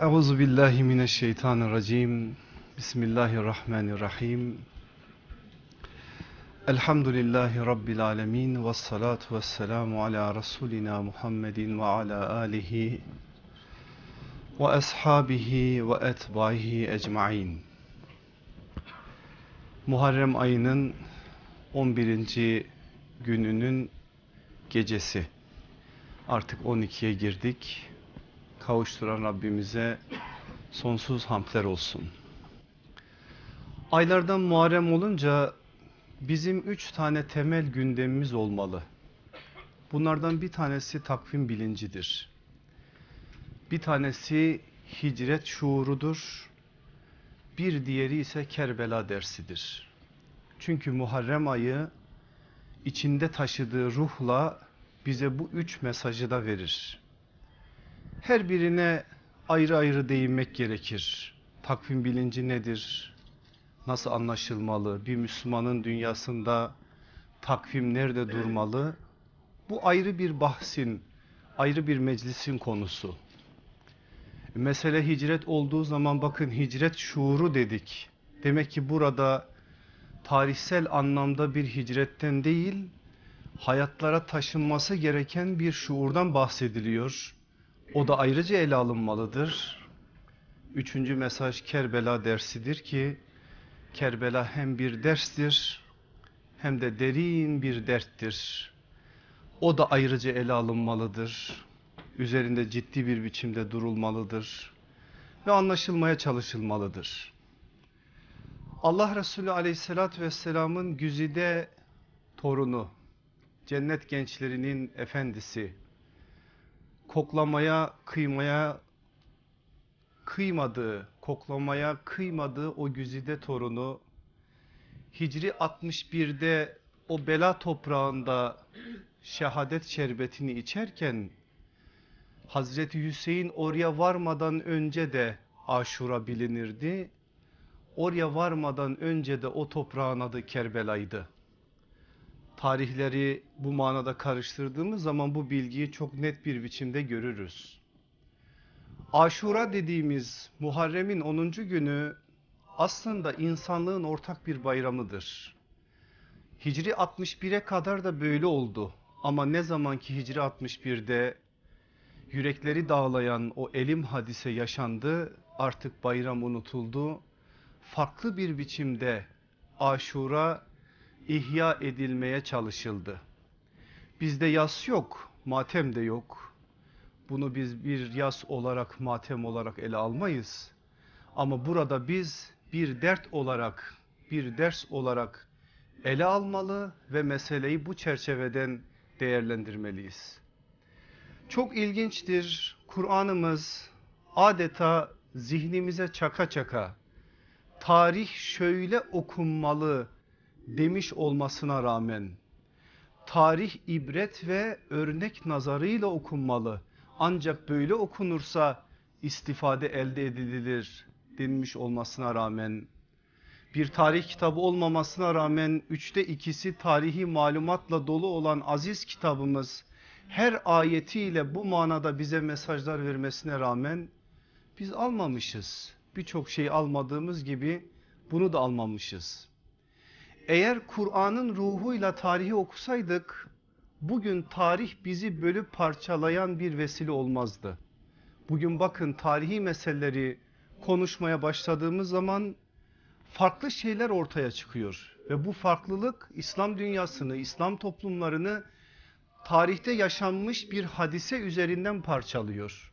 Euzu billahi mineşşeytanirracim. Bismillahirrahmanirrahim. Elhamdülillahi rabbil alamin ve salatu vesselamu ala rasulina Muhammedin ve ala alihi ve ashabihi ve etbaihi ecmaîn. Muharrem ayının 11. gününün gecesi. Artık 12'ye girdik. Kavuşturan Rabbimize sonsuz hamdler olsun. Aylardan Muharrem olunca bizim üç tane temel gündemimiz olmalı. Bunlardan bir tanesi takvim bilincidir. Bir tanesi hicret şuurudur. Bir diğeri ise Kerbela dersidir. Çünkü Muharrem ayı içinde taşıdığı ruhla bize bu üç mesajı da verir. Her birine ayrı ayrı değinmek gerekir. Takvim bilinci nedir? Nasıl anlaşılmalı? Bir Müslümanın dünyasında takvim nerede durmalı? Bu ayrı bir bahsin, ayrı bir meclisin konusu. Mesele hicret olduğu zaman bakın hicret şuuru dedik. Demek ki burada tarihsel anlamda bir hicretten değil, hayatlara taşınması gereken bir şuurdan bahsediliyor. O da ayrıca ele alınmalıdır. Üçüncü mesaj Kerbela dersidir ki Kerbela hem bir derstir hem de derin bir derttir. O da ayrıca ele alınmalıdır. Üzerinde ciddi bir biçimde durulmalıdır ve anlaşılmaya çalışılmalıdır. Allah Resulü aleyhissalatü vesselamın güzide torunu, cennet gençlerinin efendisi, koklamaya, kıymaya kıymadığı, koklamaya kıymadığı o güzide torunu Hicri 61'de o bela toprağında şehadet şerbetini içerken Hazreti Hüseyin oraya varmadan önce de Aşura bilinirdi. Oraya varmadan önce de o toprağın adı Kerbela'ydı. Tarihleri bu manada karıştırdığımız zaman bu bilgiyi çok net bir biçimde görürüz. Aşura dediğimiz Muharrem'in 10. günü aslında insanlığın ortak bir bayramıdır. Hicri 61'e kadar da böyle oldu. Ama ne zaman ki Hicri 61'de yürekleri dağlayan o elim hadise yaşandı artık bayram unutuldu. Farklı bir biçimde aşura ihya edilmeye çalışıldı. Bizde yas yok, matem de yok. Bunu biz bir yas olarak, matem olarak ele almayız. Ama burada biz bir dert olarak, bir ders olarak ele almalı ve meseleyi bu çerçeveden değerlendirmeliyiz. Çok ilginçtir Kur'an'ımız adeta zihnimize çaka çaka tarih şöyle okunmalı demiş olmasına rağmen tarih ibret ve örnek nazarıyla okunmalı. Ancak böyle okunursa istifade elde edilir denmiş olmasına rağmen bir tarih kitabı olmamasına rağmen üçte ikisi tarihi malumatla dolu olan aziz kitabımız her ayetiyle bu manada bize mesajlar vermesine rağmen biz almamışız. Birçok şey almadığımız gibi bunu da almamışız. Eğer Kur'an'ın ruhuyla tarihi okusaydık bugün tarih bizi bölüp parçalayan bir vesile olmazdı. Bugün bakın tarihi meseleleri konuşmaya başladığımız zaman farklı şeyler ortaya çıkıyor ve bu farklılık İslam dünyasını, İslam toplumlarını tarihte yaşanmış bir hadise üzerinden parçalıyor.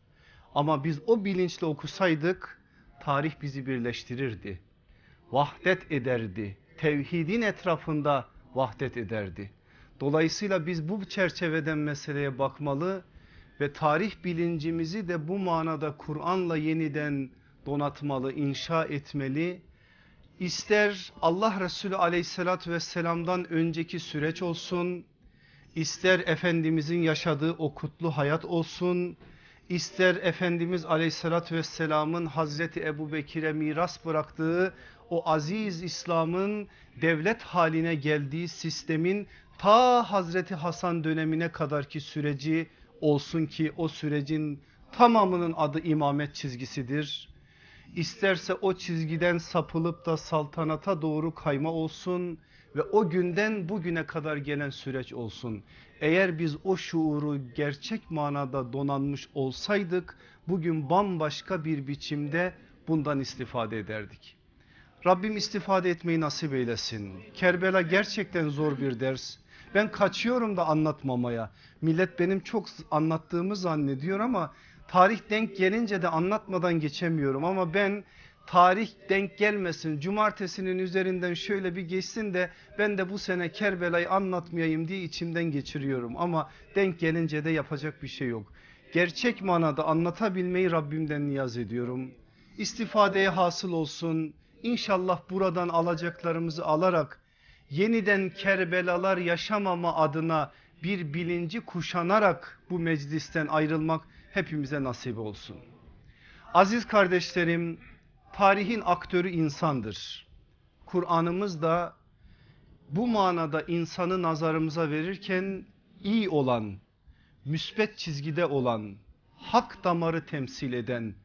Ama biz o bilinçle okusaydık tarih bizi birleştirirdi. Vahdet ederdi. Tevhidin etrafında vahdet ederdi. Dolayısıyla biz bu çerçeveden meseleye bakmalı ve tarih bilincimizi de bu manada Kur'an'la yeniden donatmalı, inşa etmeli. İster Allah Resulü aleyhissalatü vesselamdan önceki süreç olsun, ister Efendimizin yaşadığı o kutlu hayat olsun, ister Efendimiz aleyhissalatü vesselamın Hazreti Ebu Bekir'e miras bıraktığı o aziz İslam'ın devlet haline geldiği sistemin ta Hazreti Hasan dönemine kadarki süreci olsun ki o sürecin tamamının adı imamet çizgisidir. İsterse o çizgiden sapılıp da saltanata doğru kayma olsun ve o günden bugüne kadar gelen süreç olsun. Eğer biz o şuuru gerçek manada donanmış olsaydık bugün bambaşka bir biçimde bundan istifade ederdik. Rabbim istifade etmeyi nasip eylesin. Kerbela gerçekten zor bir ders. Ben kaçıyorum da anlatmamaya. Millet benim çok anlattığımı zannediyor ama tarih denk gelince de anlatmadan geçemiyorum. Ama ben tarih denk gelmesin cumartesinin üzerinden şöyle bir geçsin de ben de bu sene Kerbela'yı anlatmayayım diye içimden geçiriyorum. Ama denk gelince de yapacak bir şey yok. Gerçek manada anlatabilmeyi Rabbimden niyaz ediyorum. İstifadeye hasıl olsun. İnşallah buradan alacaklarımızı alarak yeniden Kerbelalar yaşamama adına bir bilinci kuşanarak bu meclisten ayrılmak hepimize nasip olsun. Aziz kardeşlerim tarihin aktörü insandır. Kur'an'ımız da bu manada insanı nazarımıza verirken iyi olan, müsbet çizgide olan, hak damarı temsil eden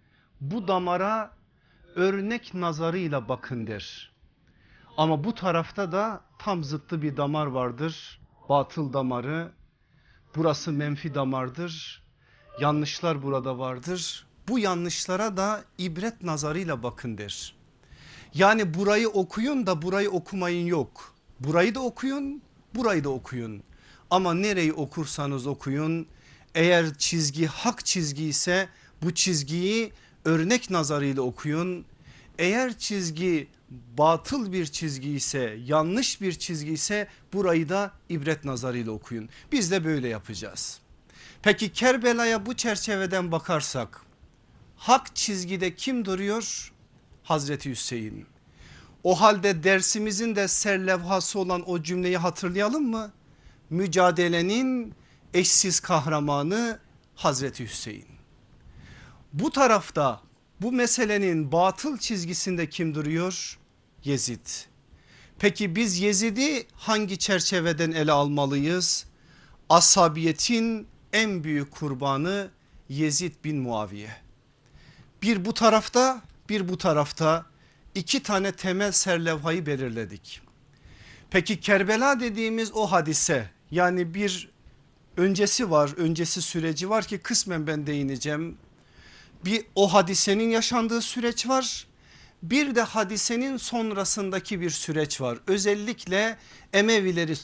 bu damara örnek nazarıyla bakın der. Ama bu tarafta da tam zıttı bir damar vardır. Batıl damarı. Burası menfi damardır. Yanlışlar burada vardır. Bu yanlışlara da ibret nazarıyla bakın der. Yani burayı okuyun da burayı okumayın yok. Burayı da okuyun, burayı da okuyun. Ama nereyi okursanız okuyun eğer çizgi hak çizgi ise bu çizgiyi örnek nazarıyla okuyun. Eğer çizgi batıl bir çizgi ise yanlış bir çizgi ise burayı da ibret nazarıyla okuyun. Biz de böyle yapacağız. Peki Kerbela'ya bu çerçeveden bakarsak hak çizgide kim duruyor? Hazreti Hüseyin. O halde dersimizin de serlevhası olan o cümleyi hatırlayalım mı? Mücadelenin eşsiz kahramanı Hazreti Hüseyin. Bu tarafta bu meselenin batıl çizgisinde kim duruyor? Yezid. Peki biz Yezid'i hangi çerçeveden ele almalıyız? Asabiyetin en büyük kurbanı Yezid bin Muaviye. Bir bu tarafta bir bu tarafta iki tane temel serlevhayı belirledik. Peki Kerbela dediğimiz o hadise yani bir öncesi var öncesi süreci var ki kısmen ben değineceğim. Bir o hadisenin yaşandığı süreç var bir de hadisenin sonrasındaki bir süreç var. Özellikle Emevileri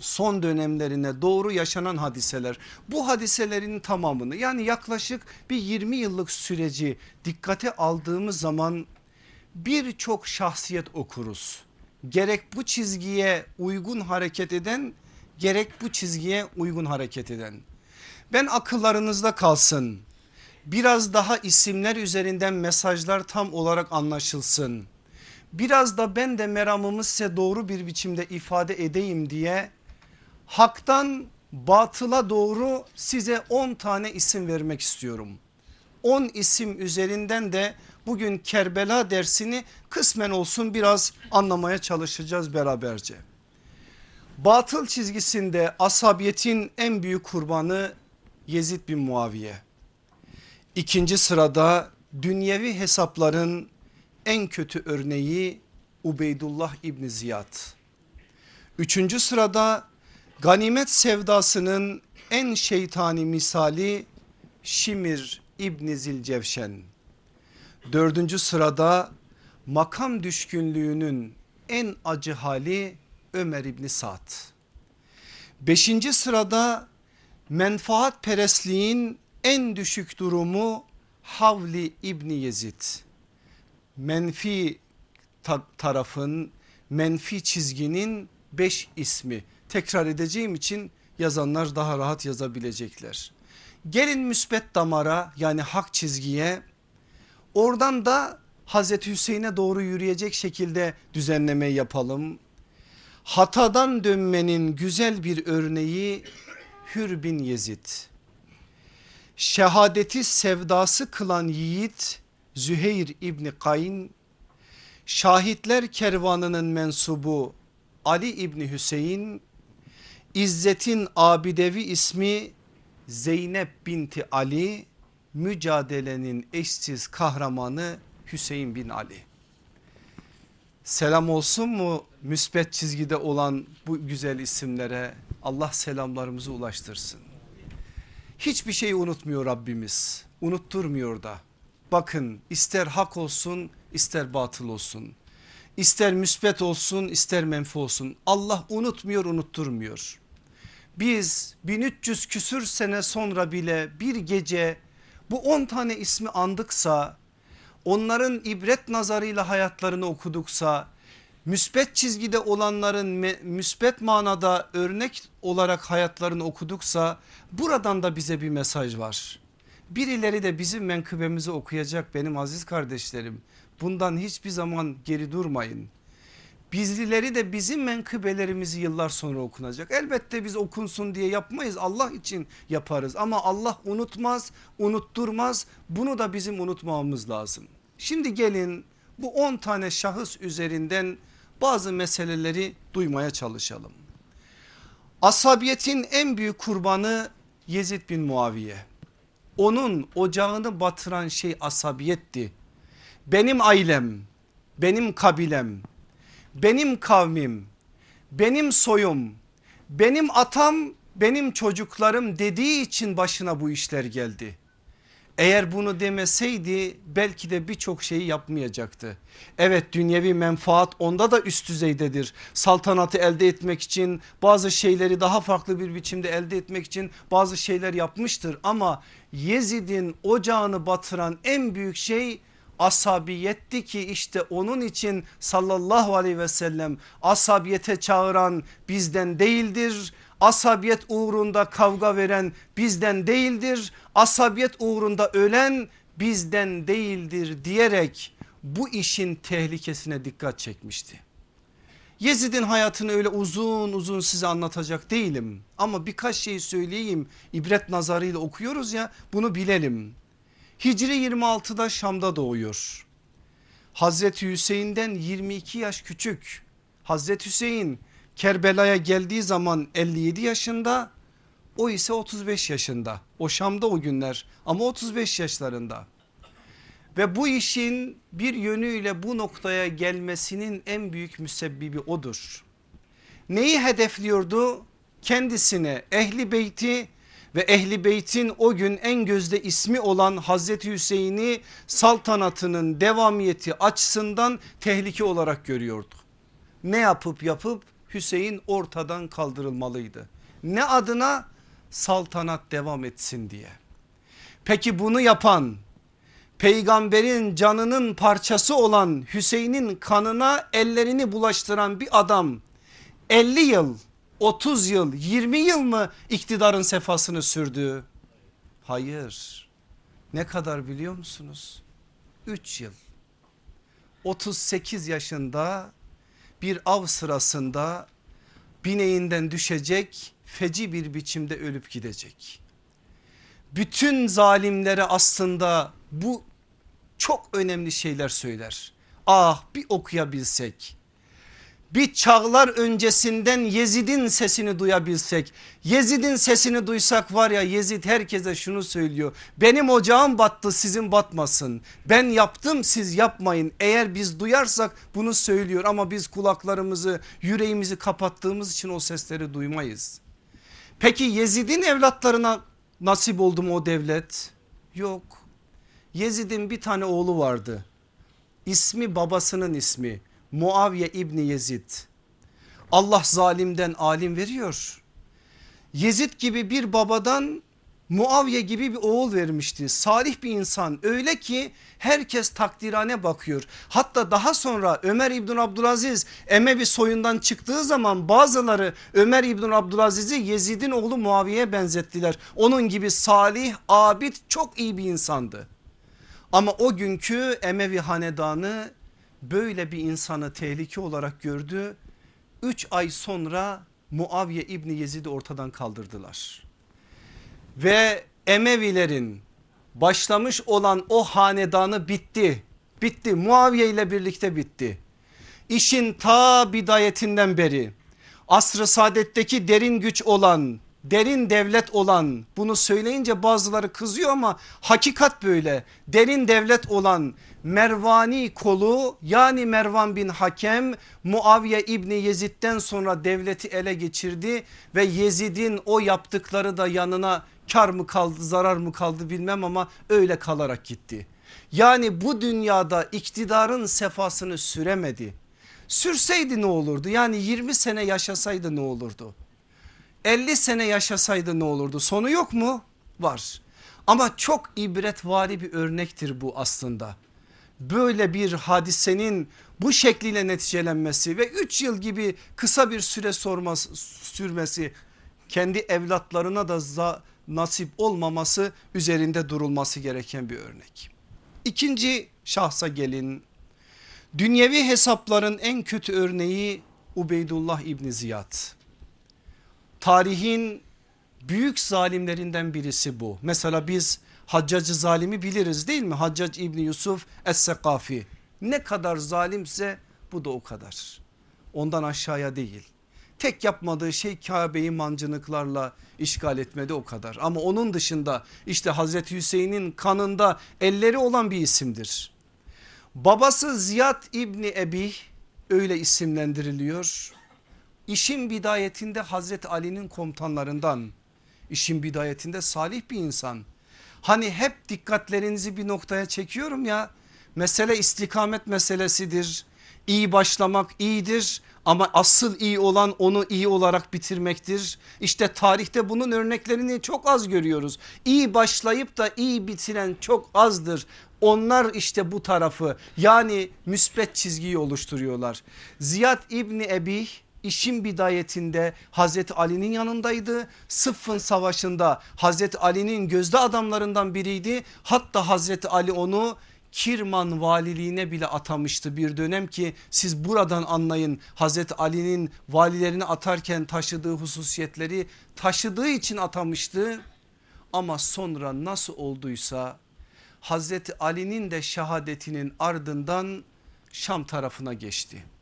son dönemlerine doğru yaşanan hadiseler. Bu hadiselerin tamamını yani yaklaşık bir 20 yıllık süreci dikkate aldığımız zaman birçok şahsiyet okuruz. Gerek bu çizgiye uygun hareket eden gerek bu çizgiye uygun hareket eden. Ben akıllarınızda kalsın biraz daha isimler üzerinden mesajlar tam olarak anlaşılsın. Biraz da ben de meramımı size doğru bir biçimde ifade edeyim diye haktan batıla doğru size 10 tane isim vermek istiyorum. 10 isim üzerinden de bugün Kerbela dersini kısmen olsun biraz anlamaya çalışacağız beraberce. Batıl çizgisinde asabiyetin en büyük kurbanı Yezid bin Muaviye. İkinci sırada dünyevi hesapların en kötü örneği Ubeydullah İbni Ziyad. Üçüncü sırada ganimet sevdasının en şeytani misali Şimir İbni Zilcevşen. Dördüncü sırada makam düşkünlüğünün en acı hali Ömer İbni Sa'd. Beşinci sırada menfaat perestliğin en düşük durumu Havli İbni Yezid. Menfi ta tarafın menfi çizginin beş ismi tekrar edeceğim için yazanlar daha rahat yazabilecekler. Gelin müsbet damara yani hak çizgiye oradan da Hazreti Hüseyin'e doğru yürüyecek şekilde düzenleme yapalım. Hatadan dönmenin güzel bir örneği Hür bin Yezid şehadeti sevdası kılan yiğit Züheyr İbni Kayn, şahitler kervanının mensubu Ali İbni Hüseyin, İzzet'in abidevi ismi Zeynep binti Ali, mücadelenin eşsiz kahramanı Hüseyin bin Ali. Selam olsun mu müsbet çizgide olan bu güzel isimlere Allah selamlarımızı ulaştırsın. Hiçbir şeyi unutmuyor Rabbimiz unutturmuyor da. Bakın ister hak olsun ister batıl olsun. İster müsbet olsun ister menfi olsun. Allah unutmuyor unutturmuyor. Biz 1300 küsür sene sonra bile bir gece bu 10 tane ismi andıksa onların ibret nazarıyla hayatlarını okuduksa müsbet çizgide olanların müsbet manada örnek olarak hayatlarını okuduksa buradan da bize bir mesaj var. Birileri de bizim menkıbemizi okuyacak benim aziz kardeşlerim. Bundan hiçbir zaman geri durmayın. Bizlileri de bizim menkıbelerimizi yıllar sonra okunacak. Elbette biz okunsun diye yapmayız Allah için yaparız ama Allah unutmaz unutturmaz bunu da bizim unutmamamız lazım. Şimdi gelin bu 10 tane şahıs üzerinden bazı meseleleri duymaya çalışalım. Asabiyetin en büyük kurbanı Yezid bin Muaviye. Onun ocağını batıran şey asabiyetti. Benim ailem, benim kabilem, benim kavmim, benim soyum, benim atam, benim çocuklarım dediği için başına bu işler geldi. Eğer bunu demeseydi belki de birçok şeyi yapmayacaktı. Evet dünyevi menfaat onda da üst düzeydedir. Saltanatı elde etmek için bazı şeyleri daha farklı bir biçimde elde etmek için bazı şeyler yapmıştır. Ama Yezid'in ocağını batıran en büyük şey asabiyetti ki işte onun için sallallahu aleyhi ve sellem asabiyete çağıran bizden değildir asabiyet uğrunda kavga veren bizden değildir. Asabiyet uğrunda ölen bizden değildir diyerek bu işin tehlikesine dikkat çekmişti. Yezid'in hayatını öyle uzun uzun size anlatacak değilim ama birkaç şey söyleyeyim ibret nazarıyla okuyoruz ya bunu bilelim. Hicri 26'da Şam'da doğuyor. Hazreti Hüseyin'den 22 yaş küçük. Hazreti Hüseyin Kerbela'ya geldiği zaman 57 yaşında o ise 35 yaşında. O Şam'da o günler ama 35 yaşlarında. Ve bu işin bir yönüyle bu noktaya gelmesinin en büyük müsebbibi odur. Neyi hedefliyordu? Kendisine ehli beyti ve ehli beytin o gün en gözde ismi olan Hazreti Hüseyin'i saltanatının devamiyeti açısından tehlike olarak görüyordu. Ne yapıp yapıp Hüseyin ortadan kaldırılmalıydı. Ne adına? Saltanat devam etsin diye. Peki bunu yapan peygamberin canının parçası olan Hüseyin'in kanına ellerini bulaştıran bir adam 50 yıl 30 yıl 20 yıl mı iktidarın sefasını sürdü? Hayır. Ne kadar biliyor musunuz? 3 yıl. 38 yaşında bir av sırasında bineğinden düşecek feci bir biçimde ölüp gidecek. Bütün zalimlere aslında bu çok önemli şeyler söyler. Ah bir okuyabilsek bir çağlar öncesinden Yezid'in sesini duyabilsek. Yezid'in sesini duysak var ya Yezid herkese şunu söylüyor. Benim ocağım battı sizin batmasın. Ben yaptım siz yapmayın. Eğer biz duyarsak bunu söylüyor ama biz kulaklarımızı yüreğimizi kapattığımız için o sesleri duymayız. Peki Yezid'in evlatlarına nasip oldu mu o devlet? Yok. Yezid'in bir tane oğlu vardı. İsmi babasının ismi. Muaviye İbni Yezid. Allah zalimden alim veriyor. Yezid gibi bir babadan Muaviye gibi bir oğul vermişti. Salih bir insan öyle ki herkes takdirane bakıyor. Hatta daha sonra Ömer İbn Abdülaziz Emevi soyundan çıktığı zaman bazıları Ömer İbn Abdülaziz'i Yezid'in oğlu Muaviye'ye benzettiler. Onun gibi salih, abid çok iyi bir insandı. Ama o günkü Emevi hanedanı böyle bir insanı tehlike olarak gördü. 3 ay sonra Muaviye İbni Yezid'i ortadan kaldırdılar. Ve Emevilerin başlamış olan o hanedanı bitti. Bitti Muaviye ile birlikte bitti. İşin ta bidayetinden beri asr-ı saadetteki derin güç olan derin devlet olan bunu söyleyince bazıları kızıyor ama hakikat böyle. Derin devlet olan Mervani kolu yani Mervan bin Hakem Muaviye İbni Yezid'den sonra devleti ele geçirdi ve Yezid'in o yaptıkları da yanına kar mı kaldı zarar mı kaldı bilmem ama öyle kalarak gitti. Yani bu dünyada iktidarın sefasını süremedi. Sürseydi ne olurdu? Yani 20 sene yaşasaydı ne olurdu? 50 sene yaşasaydı ne olurdu? Sonu yok mu? Var. Ama çok ibretvari bir örnektir bu aslında. Böyle bir hadisenin bu şekliyle neticelenmesi ve 3 yıl gibi kısa bir süre sorması, sürmesi kendi evlatlarına da za, nasip olmaması üzerinde durulması gereken bir örnek. İkinci şahsa gelin. Dünyevi hesapların en kötü örneği Ubeydullah İbni Ziyad. Tarihin büyük zalimlerinden birisi bu. Mesela biz Haccacı zalimi biliriz değil mi? Haccac İbni Yusuf Es-Sekafi. Ne kadar zalimse bu da o kadar. Ondan aşağıya değil. Tek yapmadığı şey Kabe'yi mancınıklarla işgal etmedi o kadar. Ama onun dışında işte Hazreti Hüseyin'in kanında elleri olan bir isimdir. Babası Ziyad İbni Ebi öyle isimlendiriliyor. İşin bidayetinde Hazreti Ali'nin komutanlarından işin bidayetinde salih bir insan. Hani hep dikkatlerinizi bir noktaya çekiyorum ya mesele istikamet meselesidir. İyi başlamak iyidir ama asıl iyi olan onu iyi olarak bitirmektir. İşte tarihte bunun örneklerini çok az görüyoruz. İyi başlayıp da iyi bitiren çok azdır. Onlar işte bu tarafı yani müsbet çizgiyi oluşturuyorlar. Ziyad İbni Ebi işin bidayetinde Hazreti Ali'nin yanındaydı. Sıffın savaşında Hazreti Ali'nin gözde adamlarından biriydi. Hatta Hazreti Ali onu Kirman valiliğine bile atamıştı bir dönem ki siz buradan anlayın Hazreti Ali'nin valilerini atarken taşıdığı hususiyetleri taşıdığı için atamıştı. Ama sonra nasıl olduysa Hazreti Ali'nin de şehadetinin ardından Şam tarafına geçti.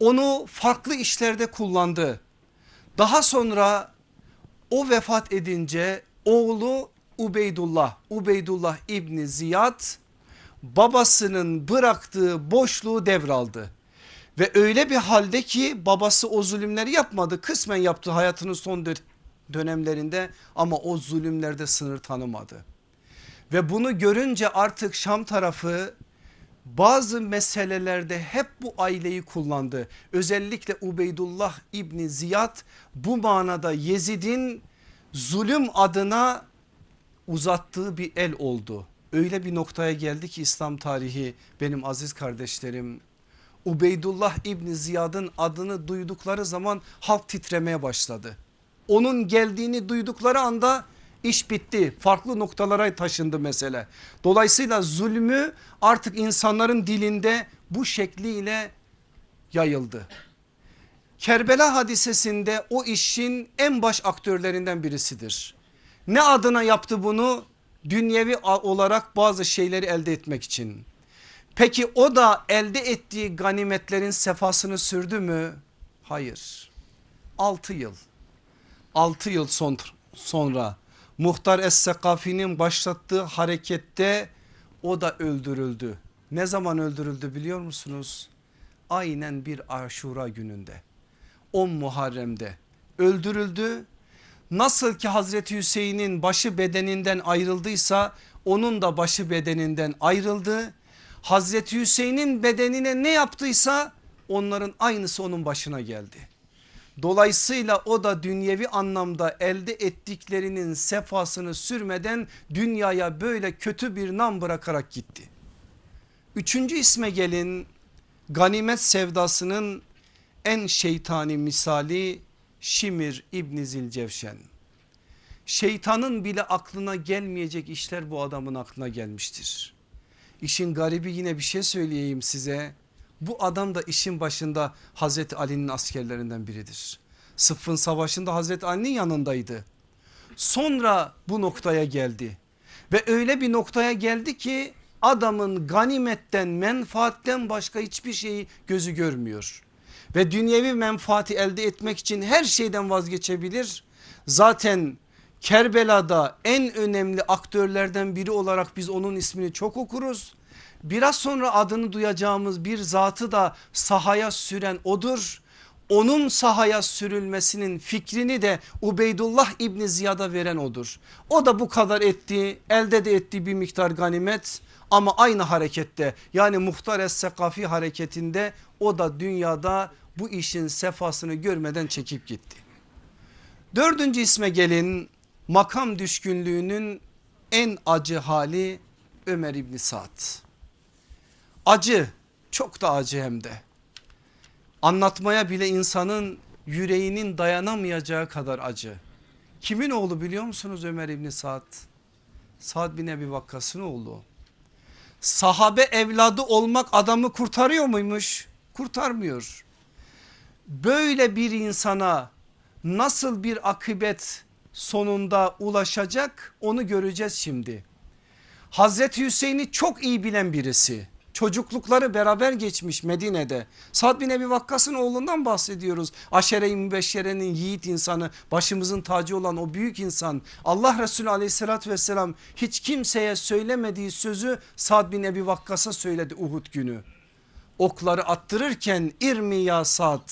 Onu farklı işlerde kullandı. Daha sonra o vefat edince oğlu Ubeydullah, Ubeydullah İbni Ziyad babasının bıraktığı boşluğu devraldı. Ve öyle bir halde ki babası o zulümleri yapmadı kısmen yaptı hayatının son dönemlerinde ama o zulümlerde sınır tanımadı. Ve bunu görünce artık Şam tarafı bazı meselelerde hep bu aileyi kullandı. Özellikle Ubeydullah İbni Ziyad bu manada Yezid'in zulüm adına uzattığı bir el oldu. Öyle bir noktaya geldi ki İslam tarihi benim aziz kardeşlerim. Ubeydullah İbni Ziyad'ın adını duydukları zaman halk titremeye başladı. Onun geldiğini duydukları anda İş bitti farklı noktalara taşındı mesele. Dolayısıyla zulmü artık insanların dilinde bu şekliyle yayıldı. Kerbela hadisesinde o işin en baş aktörlerinden birisidir. Ne adına yaptı bunu? Dünyevi olarak bazı şeyleri elde etmek için. Peki o da elde ettiği ganimetlerin sefasını sürdü mü? Hayır. 6 yıl. 6 yıl sonra Muhtar Es-Sekafi'nin başlattığı harekette o da öldürüldü. Ne zaman öldürüldü biliyor musunuz? Aynen bir aşura gününde 10 Muharrem'de öldürüldü. Nasıl ki Hazreti Hüseyin'in başı bedeninden ayrıldıysa onun da başı bedeninden ayrıldı. Hazreti Hüseyin'in bedenine ne yaptıysa onların aynısı onun başına geldi. Dolayısıyla o da dünyevi anlamda elde ettiklerinin sefasını sürmeden dünyaya böyle kötü bir nam bırakarak gitti. Üçüncü isme gelin ganimet sevdasının en şeytani misali Şimir İbni Zilcevşen. Şeytanın bile aklına gelmeyecek işler bu adamın aklına gelmiştir. İşin garibi yine bir şey söyleyeyim size. Bu adam da işin başında Hazreti Ali'nin askerlerinden biridir. Sıffın savaşında Hazreti Ali'nin yanındaydı. Sonra bu noktaya geldi ve öyle bir noktaya geldi ki adamın ganimetten menfaatten başka hiçbir şeyi gözü görmüyor. Ve dünyevi menfaati elde etmek için her şeyden vazgeçebilir. Zaten Kerbela'da en önemli aktörlerden biri olarak biz onun ismini çok okuruz. Biraz sonra adını duyacağımız bir zatı da sahaya süren odur. Onun sahaya sürülmesinin fikrini de Ubeydullah İbni Ziyad'a veren odur. O da bu kadar etti elde de ettiği bir miktar ganimet ama aynı harekette yani Muhtar Es-Sekafi hareketinde o da dünyada bu işin sefasını görmeden çekip gitti. Dördüncü isme gelin makam düşkünlüğünün en acı hali Ömer İbni Sa'd. Acı çok da acı hem de. Anlatmaya bile insanın yüreğinin dayanamayacağı kadar acı. Kimin oğlu biliyor musunuz Ömer İbni Sa'd? Sa'd bin Ebi Vakkas'ın oğlu. Sahabe evladı olmak adamı kurtarıyor muymuş? Kurtarmıyor. Böyle bir insana nasıl bir akıbet sonunda ulaşacak onu göreceğiz şimdi. Hazreti Hüseyin'i çok iyi bilen birisi. Çocuklukları beraber geçmiş Medine'de. Sad bin Ebi Vakkas'ın oğlundan bahsediyoruz. Aşere-i Mübeşşere'nin yiğit insanı başımızın tacı olan o büyük insan. Allah Resulü aleyhissalatü vesselam hiç kimseye söylemediği sözü Sad bin Ebi Vakkas'a söyledi Uhud günü. Okları attırırken irmi ya Sad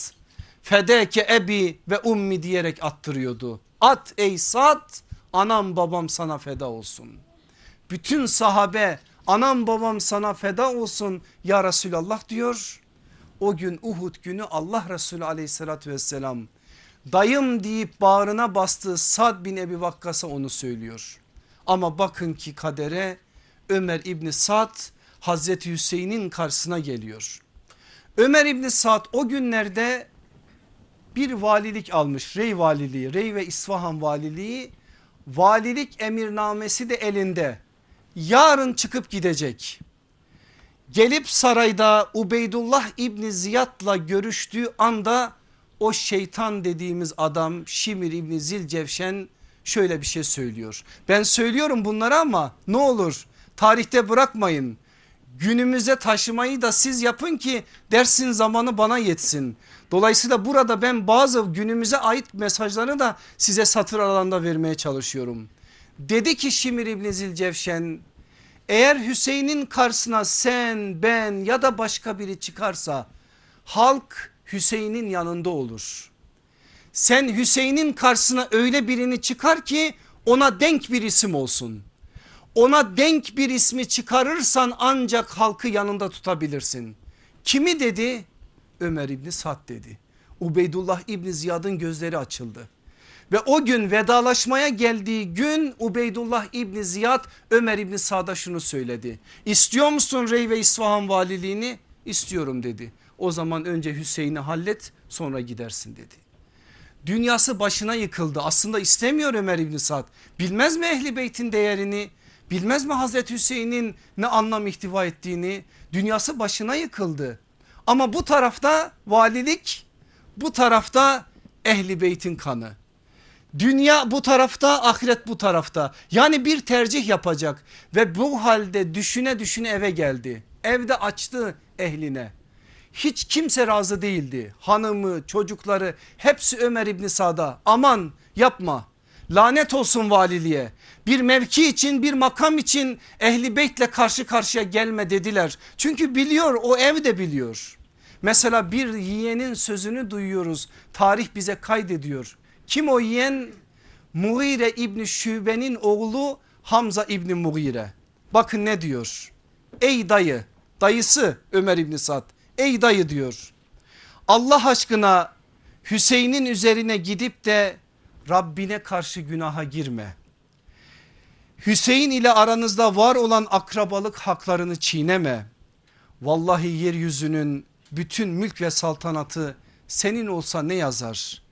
fedeke ebi ve ummi diyerek attırıyordu. At ey Sad anam babam sana feda olsun. Bütün sahabe anam babam sana feda olsun ya Resulallah diyor. O gün Uhud günü Allah Resulü aleyhissalatü vesselam dayım deyip bağrına bastığı Sad bin Ebi Vakkas'a onu söylüyor. Ama bakın ki kadere Ömer İbni Sad Hazreti Hüseyin'in karşısına geliyor. Ömer İbni Sad o günlerde bir valilik almış Rey valiliği Rey ve İsfahan valiliği valilik emirnamesi de elinde yarın çıkıp gidecek. Gelip sarayda Ubeydullah İbni Ziyad'la görüştüğü anda o şeytan dediğimiz adam Şimir İbni Zilcevşen şöyle bir şey söylüyor. Ben söylüyorum bunları ama ne olur tarihte bırakmayın. Günümüze taşımayı da siz yapın ki dersin zamanı bana yetsin. Dolayısıyla burada ben bazı günümüze ait mesajları da size satır aralığında vermeye çalışıyorum. Dedi ki Şimir İbni Zilcevşen eğer Hüseyin'in karşısına sen ben ya da başka biri çıkarsa halk Hüseyin'in yanında olur. Sen Hüseyin'in karşısına öyle birini çıkar ki ona denk bir isim olsun. Ona denk bir ismi çıkarırsan ancak halkı yanında tutabilirsin. Kimi dedi? Ömer İbni Sad dedi. Ubeydullah İbni Ziyad'ın gözleri açıldı. Ve o gün vedalaşmaya geldiği gün Ubeydullah İbni Ziyad Ömer İbni Sad'a şunu söyledi. İstiyor musun Rey ve İsfahan valiliğini? İstiyorum dedi. O zaman önce Hüseyin'i hallet sonra gidersin dedi. Dünyası başına yıkıldı aslında istemiyor Ömer İbni Sad. Bilmez mi Ehli Beyt'in değerini? Bilmez mi Hazreti Hüseyin'in ne anlam ihtiva ettiğini? Dünyası başına yıkıldı. Ama bu tarafta valilik bu tarafta Ehli Beyt'in kanı. Dünya bu tarafta ahiret bu tarafta yani bir tercih yapacak ve bu halde düşüne düşüne eve geldi. Evde açtı ehline hiç kimse razı değildi hanımı çocukları hepsi Ömer İbni Sad'a aman yapma lanet olsun valiliğe bir mevki için bir makam için ehli beytle karşı karşıya gelme dediler. Çünkü biliyor o ev de biliyor. Mesela bir yiyenin sözünü duyuyoruz tarih bize kaydediyor. Kim o yiyen? Mughire İbni Şube'nin oğlu Hamza İbni Mughire. Bakın ne diyor? Ey dayı dayısı Ömer İbni Sad ey dayı diyor. Allah aşkına Hüseyin'in üzerine gidip de Rabbine karşı günaha girme. Hüseyin ile aranızda var olan akrabalık haklarını çiğneme. Vallahi yeryüzünün bütün mülk ve saltanatı senin olsa ne yazar?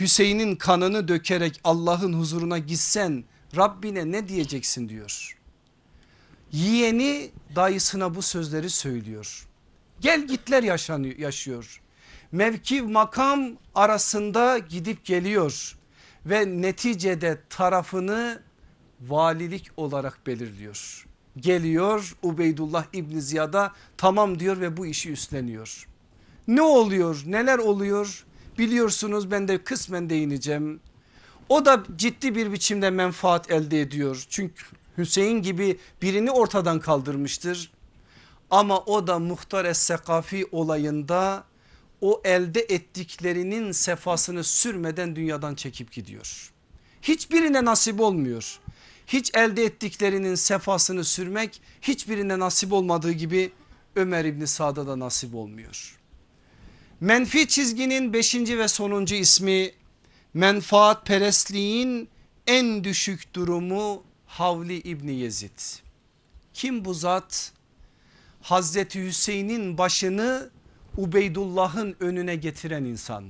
Hüseyin'in kanını dökerek Allah'ın huzuruna gitsen Rabbine ne diyeceksin diyor. Yeğeni dayısına bu sözleri söylüyor. Gel gitler yaşanıyor, yaşıyor. Mevki makam arasında gidip geliyor ve neticede tarafını valilik olarak belirliyor. Geliyor Ubeydullah İbni Ziyad'a tamam diyor ve bu işi üstleniyor. Ne oluyor neler oluyor biliyorsunuz ben de kısmen değineceğim. O da ciddi bir biçimde menfaat elde ediyor. Çünkü Hüseyin gibi birini ortadan kaldırmıştır. Ama o da Muhtar Es-Sekafi olayında o elde ettiklerinin sefasını sürmeden dünyadan çekip gidiyor. Hiçbirine nasip olmuyor. Hiç elde ettiklerinin sefasını sürmek hiçbirine nasip olmadığı gibi Ömer İbni Sa'da da nasip olmuyor. Menfi çizginin beşinci ve sonuncu ismi menfaat perestliğin en düşük durumu Havli İbni Yezid. Kim bu zat? Hazreti Hüseyin'in başını Ubeydullah'ın önüne getiren insan.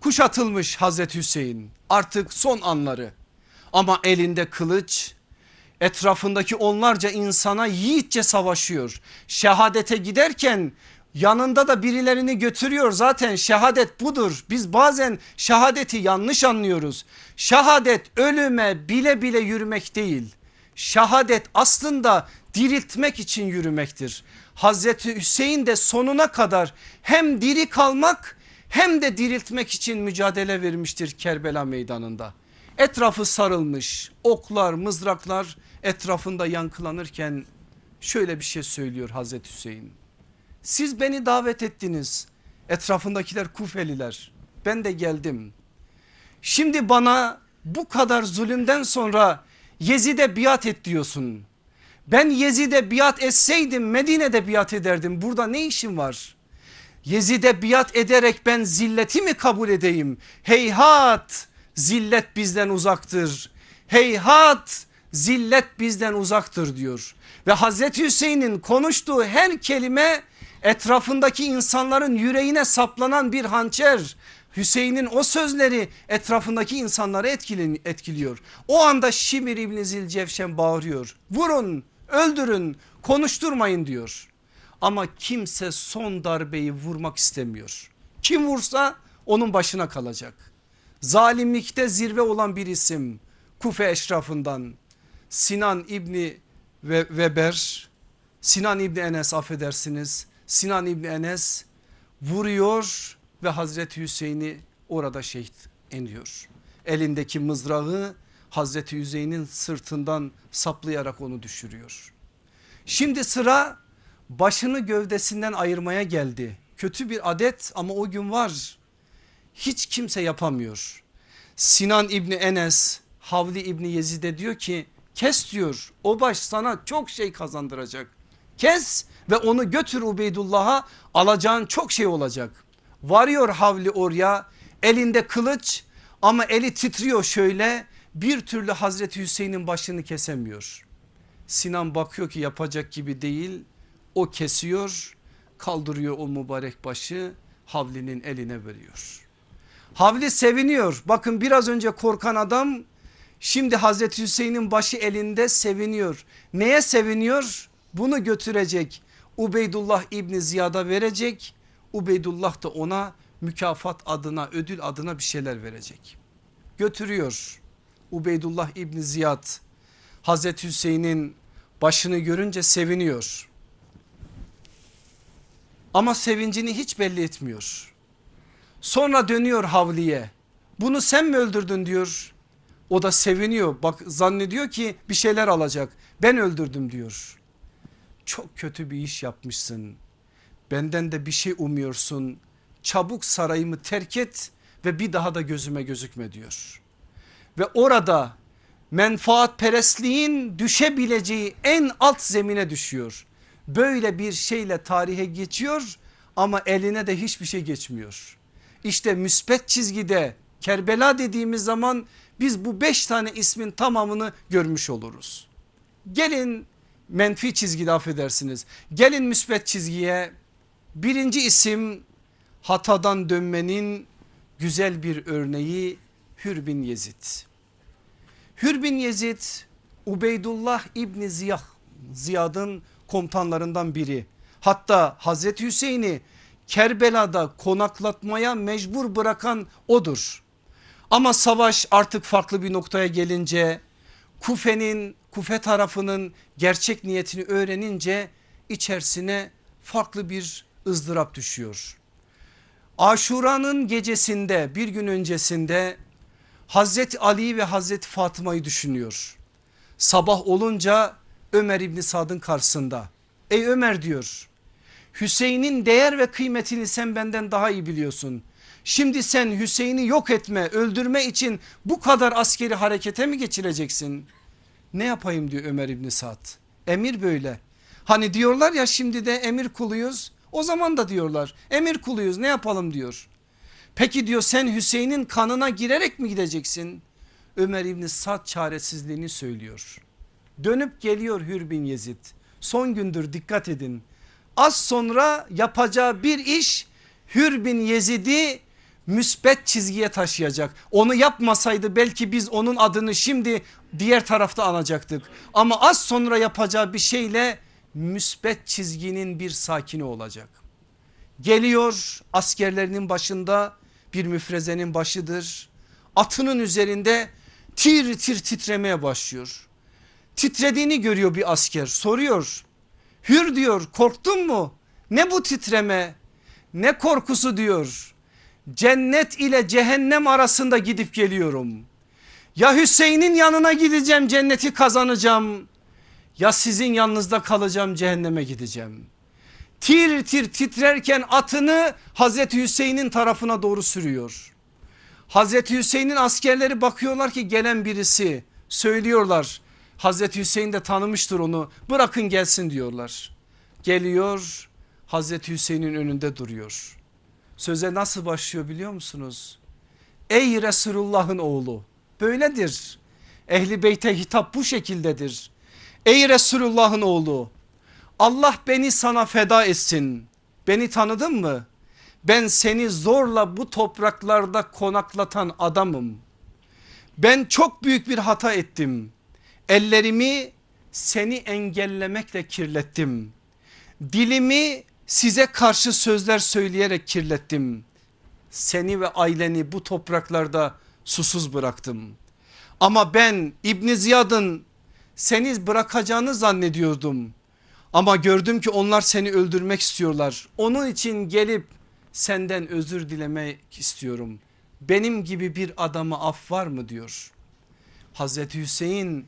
Kuşatılmış Hazreti Hüseyin artık son anları ama elinde kılıç etrafındaki onlarca insana yiğitçe savaşıyor. Şehadete giderken yanında da birilerini götürüyor zaten şehadet budur. Biz bazen şehadeti yanlış anlıyoruz. Şehadet ölüme bile bile yürümek değil. Şehadet aslında diriltmek için yürümektir. Hazreti Hüseyin de sonuna kadar hem diri kalmak hem de diriltmek için mücadele vermiştir Kerbela meydanında. Etrafı sarılmış oklar mızraklar etrafında yankılanırken şöyle bir şey söylüyor Hazreti Hüseyin. Siz beni davet ettiniz etrafındakiler Kufeliler ben de geldim. Şimdi bana bu kadar zulümden sonra Yezid'e biat et diyorsun. Ben Yezid'e biat etseydim Medine'de biat ederdim. Burada ne işim var? Yezid'e biat ederek ben zilleti mi kabul edeyim? Heyhat zillet bizden uzaktır. Heyhat zillet bizden uzaktır diyor. Ve Hazreti Hüseyin'in konuştuğu her kelime etrafındaki insanların yüreğine saplanan bir hançer. Hüseyin'in o sözleri etrafındaki insanları etkiliyor. O anda Şimir İbni Zilcevşen bağırıyor. Vurun öldürün konuşturmayın diyor. Ama kimse son darbeyi vurmak istemiyor. Kim vursa onun başına kalacak. Zalimlikte zirve olan bir isim Kufe eşrafından Sinan İbni Weber Sinan İbni Enes affedersiniz Sinan İbni Enes vuruyor ve Hazreti Hüseyin'i orada şehit ediyor. Elindeki mızrağı Hazreti Hüseyin'in sırtından saplayarak onu düşürüyor. Şimdi sıra başını gövdesinden ayırmaya geldi. Kötü bir adet ama o gün var. Hiç kimse yapamıyor. Sinan İbni Enes Havli İbni Yezid'e diyor ki kes diyor o baş sana çok şey kazandıracak. Kes ve onu götür Ubeydullah'a alacağın çok şey olacak. Varıyor Havli oraya elinde kılıç ama eli titriyor şöyle bir türlü Hazreti Hüseyin'in başını kesemiyor. Sinan bakıyor ki yapacak gibi değil o kesiyor kaldırıyor o mübarek başı Havli'nin eline veriyor. Havli seviniyor bakın biraz önce korkan adam şimdi Hazreti Hüseyin'in başı elinde seviniyor. Neye seviniyor? Bunu götürecek Ubeydullah İbni Ziyad'a verecek. Ubeydullah da ona mükafat adına ödül adına bir şeyler verecek. Götürüyor Ubeydullah İbni Ziyad Hazreti Hüseyin'in başını görünce seviniyor. Ama sevincini hiç belli etmiyor. Sonra dönüyor Havli'ye. Bunu sen mi öldürdün diyor. O da seviniyor. Bak zannediyor ki bir şeyler alacak. Ben öldürdüm diyor. Çok kötü bir iş yapmışsın. Benden de bir şey umuyorsun. Çabuk sarayımı terk et ve bir daha da gözüme gözükme diyor. Ve orada menfaat perestliğin düşebileceği en alt zemine düşüyor. Böyle bir şeyle tarihe geçiyor ama eline de hiçbir şey geçmiyor. İşte müspet çizgide Kerbela dediğimiz zaman biz bu beş tane ismin tamamını görmüş oluruz. Gelin menfi çizgide affedersiniz. Gelin müspet çizgiye birinci isim hatadan dönmenin güzel bir örneği Hür bin Yezid. Hür bin Yezid Ubeydullah İbni Ziyah, Ziyad'ın komutanlarından biri. Hatta Hazreti Hüseyin'i Kerbela'da konaklatmaya mecbur bırakan odur. Ama savaş artık farklı bir noktaya gelince Kufe'nin Kufe tarafının gerçek niyetini öğrenince içerisine farklı bir ızdırap düşüyor. Aşura'nın gecesinde bir gün öncesinde Hazreti Ali ve Hazreti Fatıma'yı düşünüyor. Sabah olunca Ömer İbni Sad'ın karşısında. Ey Ömer diyor Hüseyin'in değer ve kıymetini sen benden daha iyi biliyorsun. Şimdi sen Hüseyin'i yok etme öldürme için bu kadar askeri harekete mi geçireceksin? Ne yapayım diyor Ömer İbni Sad. Emir böyle. Hani diyorlar ya şimdi de emir kuluyuz. O zaman da diyorlar emir kuluyuz ne yapalım diyor. Peki diyor sen Hüseyin'in kanına girerek mi gideceksin? Ömer İbni Sad çaresizliğini söylüyor. Dönüp geliyor Hür bin Yezid. Son gündür dikkat edin. Az sonra yapacağı bir iş Hür bin Yezid'i müsbet çizgiye taşıyacak. Onu yapmasaydı belki biz onun adını şimdi diğer tarafta anacaktık. Ama az sonra yapacağı bir şeyle müsbet çizginin bir sakini olacak. Geliyor askerlerinin başında bir müfrezenin başıdır. Atının üzerinde tir tir titremeye başlıyor. Titrediğini görüyor bir asker soruyor. Hür diyor korktun mu? Ne bu titreme? Ne korkusu diyor. Cennet ile cehennem arasında gidip geliyorum. Ya Hüseyin'in yanına gideceğim cenneti kazanacağım. Ya sizin yanınızda kalacağım cehenneme gideceğim. Tir tir titrerken atını Hazreti Hüseyin'in tarafına doğru sürüyor. Hazreti Hüseyin'in askerleri bakıyorlar ki gelen birisi söylüyorlar. Hazreti Hüseyin de tanımıştır onu bırakın gelsin diyorlar. Geliyor Hazreti Hüseyin'in önünde duruyor. Söze nasıl başlıyor biliyor musunuz? Ey Resulullah'ın oğlu böyledir. Ehli beyte hitap bu şekildedir. Ey Resulullah'ın oğlu Allah beni sana feda etsin. Beni tanıdın mı? Ben seni zorla bu topraklarda konaklatan adamım. Ben çok büyük bir hata ettim. Ellerimi seni engellemekle kirlettim. Dilimi size karşı sözler söyleyerek kirlettim. Seni ve aileni bu topraklarda susuz bıraktım. Ama ben İbn Ziyad'ın seni bırakacağını zannediyordum. Ama gördüm ki onlar seni öldürmek istiyorlar. Onun için gelip senden özür dilemek istiyorum. Benim gibi bir adama af var mı diyor. Hazreti Hüseyin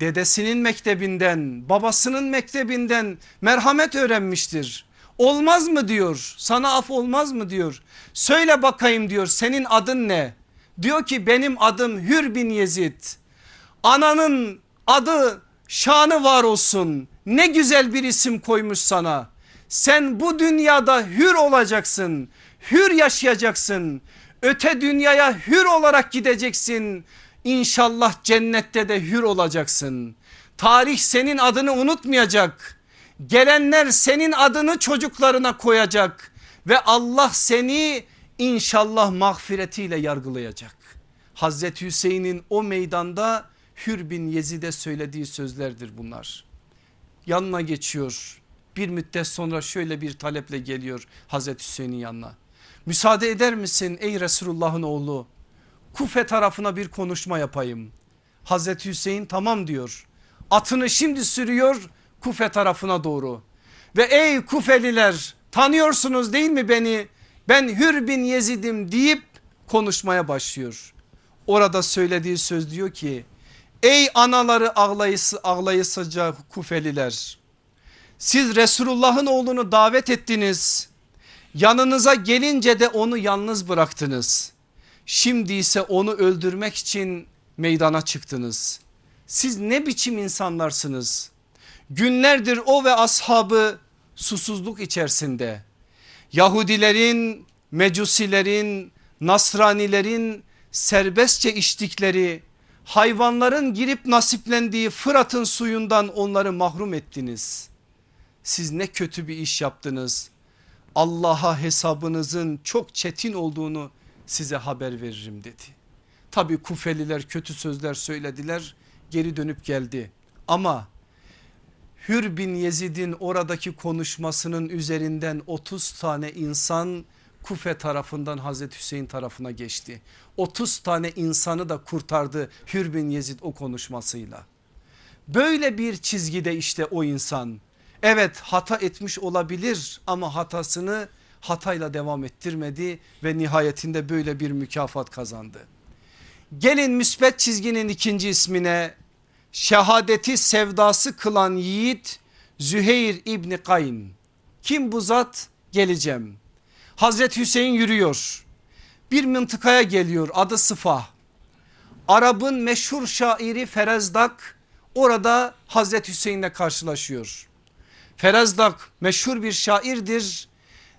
dedesinin mektebinden babasının mektebinden merhamet öğrenmiştir. Olmaz mı diyor sana af olmaz mı diyor. Söyle bakayım diyor senin adın ne? Diyor ki benim adım Hür bin Yezid. Ananın adı şanı var olsun. Ne güzel bir isim koymuş sana. Sen bu dünyada hür olacaksın. Hür yaşayacaksın. Öte dünyaya hür olarak gideceksin. İnşallah cennette de hür olacaksın. Tarih senin adını unutmayacak. Gelenler senin adını çocuklarına koyacak ve Allah seni inşallah mağfiretiyle yargılayacak. Hazreti Hüseyin'in o meydanda Hür bin Yezid'e söylediği sözlerdir bunlar. Yanına geçiyor bir müddet sonra şöyle bir taleple geliyor Hazreti Hüseyin'in yanına. Müsaade eder misin ey Resulullah'ın oğlu Kufe tarafına bir konuşma yapayım. Hazreti Hüseyin tamam diyor. Atını şimdi sürüyor Kufe tarafına doğru. Ve ey Kufeliler tanıyorsunuz değil mi beni? Ben Hür bin Yezid'im deyip konuşmaya başlıyor. Orada söylediği söz diyor ki ey anaları ağlayısı, ağlayısıca Kufeliler siz Resulullah'ın oğlunu davet ettiniz. Yanınıza gelince de onu yalnız bıraktınız. Şimdi ise onu öldürmek için meydana çıktınız. Siz ne biçim insanlarsınız? Günlerdir o ve ashabı susuzluk içerisinde. Yahudilerin, Mecusilerin, Nasranilerin serbestçe içtikleri hayvanların girip nasiplendiği Fırat'ın suyundan onları mahrum ettiniz. Siz ne kötü bir iş yaptınız. Allah'a hesabınızın çok çetin olduğunu size haber veririm dedi. Tabi Kufeliler kötü sözler söylediler geri dönüp geldi ama Hür bin Yezid'in oradaki konuşmasının üzerinden 30 tane insan Kufe tarafından Hazreti Hüseyin tarafına geçti. 30 tane insanı da kurtardı Hür bin Yezid o konuşmasıyla. Böyle bir çizgide işte o insan. Evet hata etmiş olabilir ama hatasını hatayla devam ettirmedi ve nihayetinde böyle bir mükafat kazandı. Gelin müsbet çizginin ikinci ismine şehadeti sevdası kılan yiğit Züheyr İbni Kayn. Kim bu zat? Geleceğim. Hazreti Hüseyin yürüyor. Bir mıntıkaya geliyor adı Sıfa. Arap'ın meşhur şairi Ferezdak orada Hazreti Hüseyin'le karşılaşıyor. Ferezdak meşhur bir şairdir.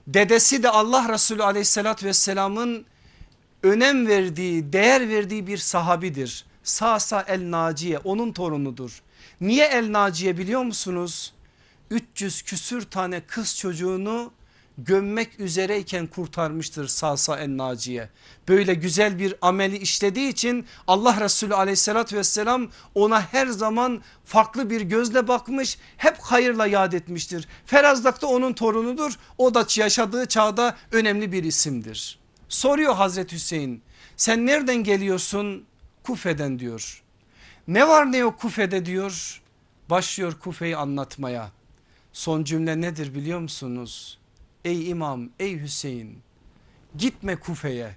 Dedesi de Allah Resulü aleyhissalatü vesselamın önem verdiği değer verdiği bir sahabidir. Sasa el Naciye onun torunudur. Niye el Naciye biliyor musunuz? 300 küsür tane kız çocuğunu gömmek üzereyken kurtarmıştır Sasa en Naciye. Böyle güzel bir ameli işlediği için Allah Resulü aleyhissalatü vesselam ona her zaman farklı bir gözle bakmış hep hayırla yad etmiştir. Ferazdak da onun torunudur o da yaşadığı çağda önemli bir isimdir. Soruyor Hazreti Hüseyin sen nereden geliyorsun? Kufe'den diyor. Ne var ne yok Kufe'de diyor. Başlıyor Kufe'yi anlatmaya. Son cümle nedir biliyor musunuz? Ey imam ey Hüseyin gitme Kufe'ye.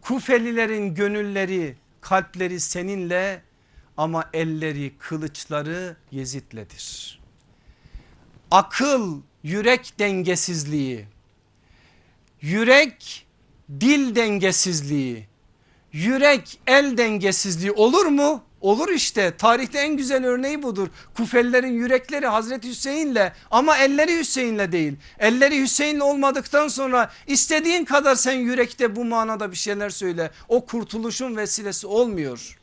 Kufelilerin gönülleri kalpleri seninle ama elleri kılıçları Yezid'ledir. Akıl yürek dengesizliği, yürek dil dengesizliği, yürek el dengesizliği olur mu? Olur işte tarihte en güzel örneği budur. Kufelilerin yürekleri Hazreti Hüseyin'le ama elleri Hüseyin'le değil. Elleri Hüseyin'le olmadıktan sonra istediğin kadar sen yürekte bu manada bir şeyler söyle. O kurtuluşun vesilesi olmuyor.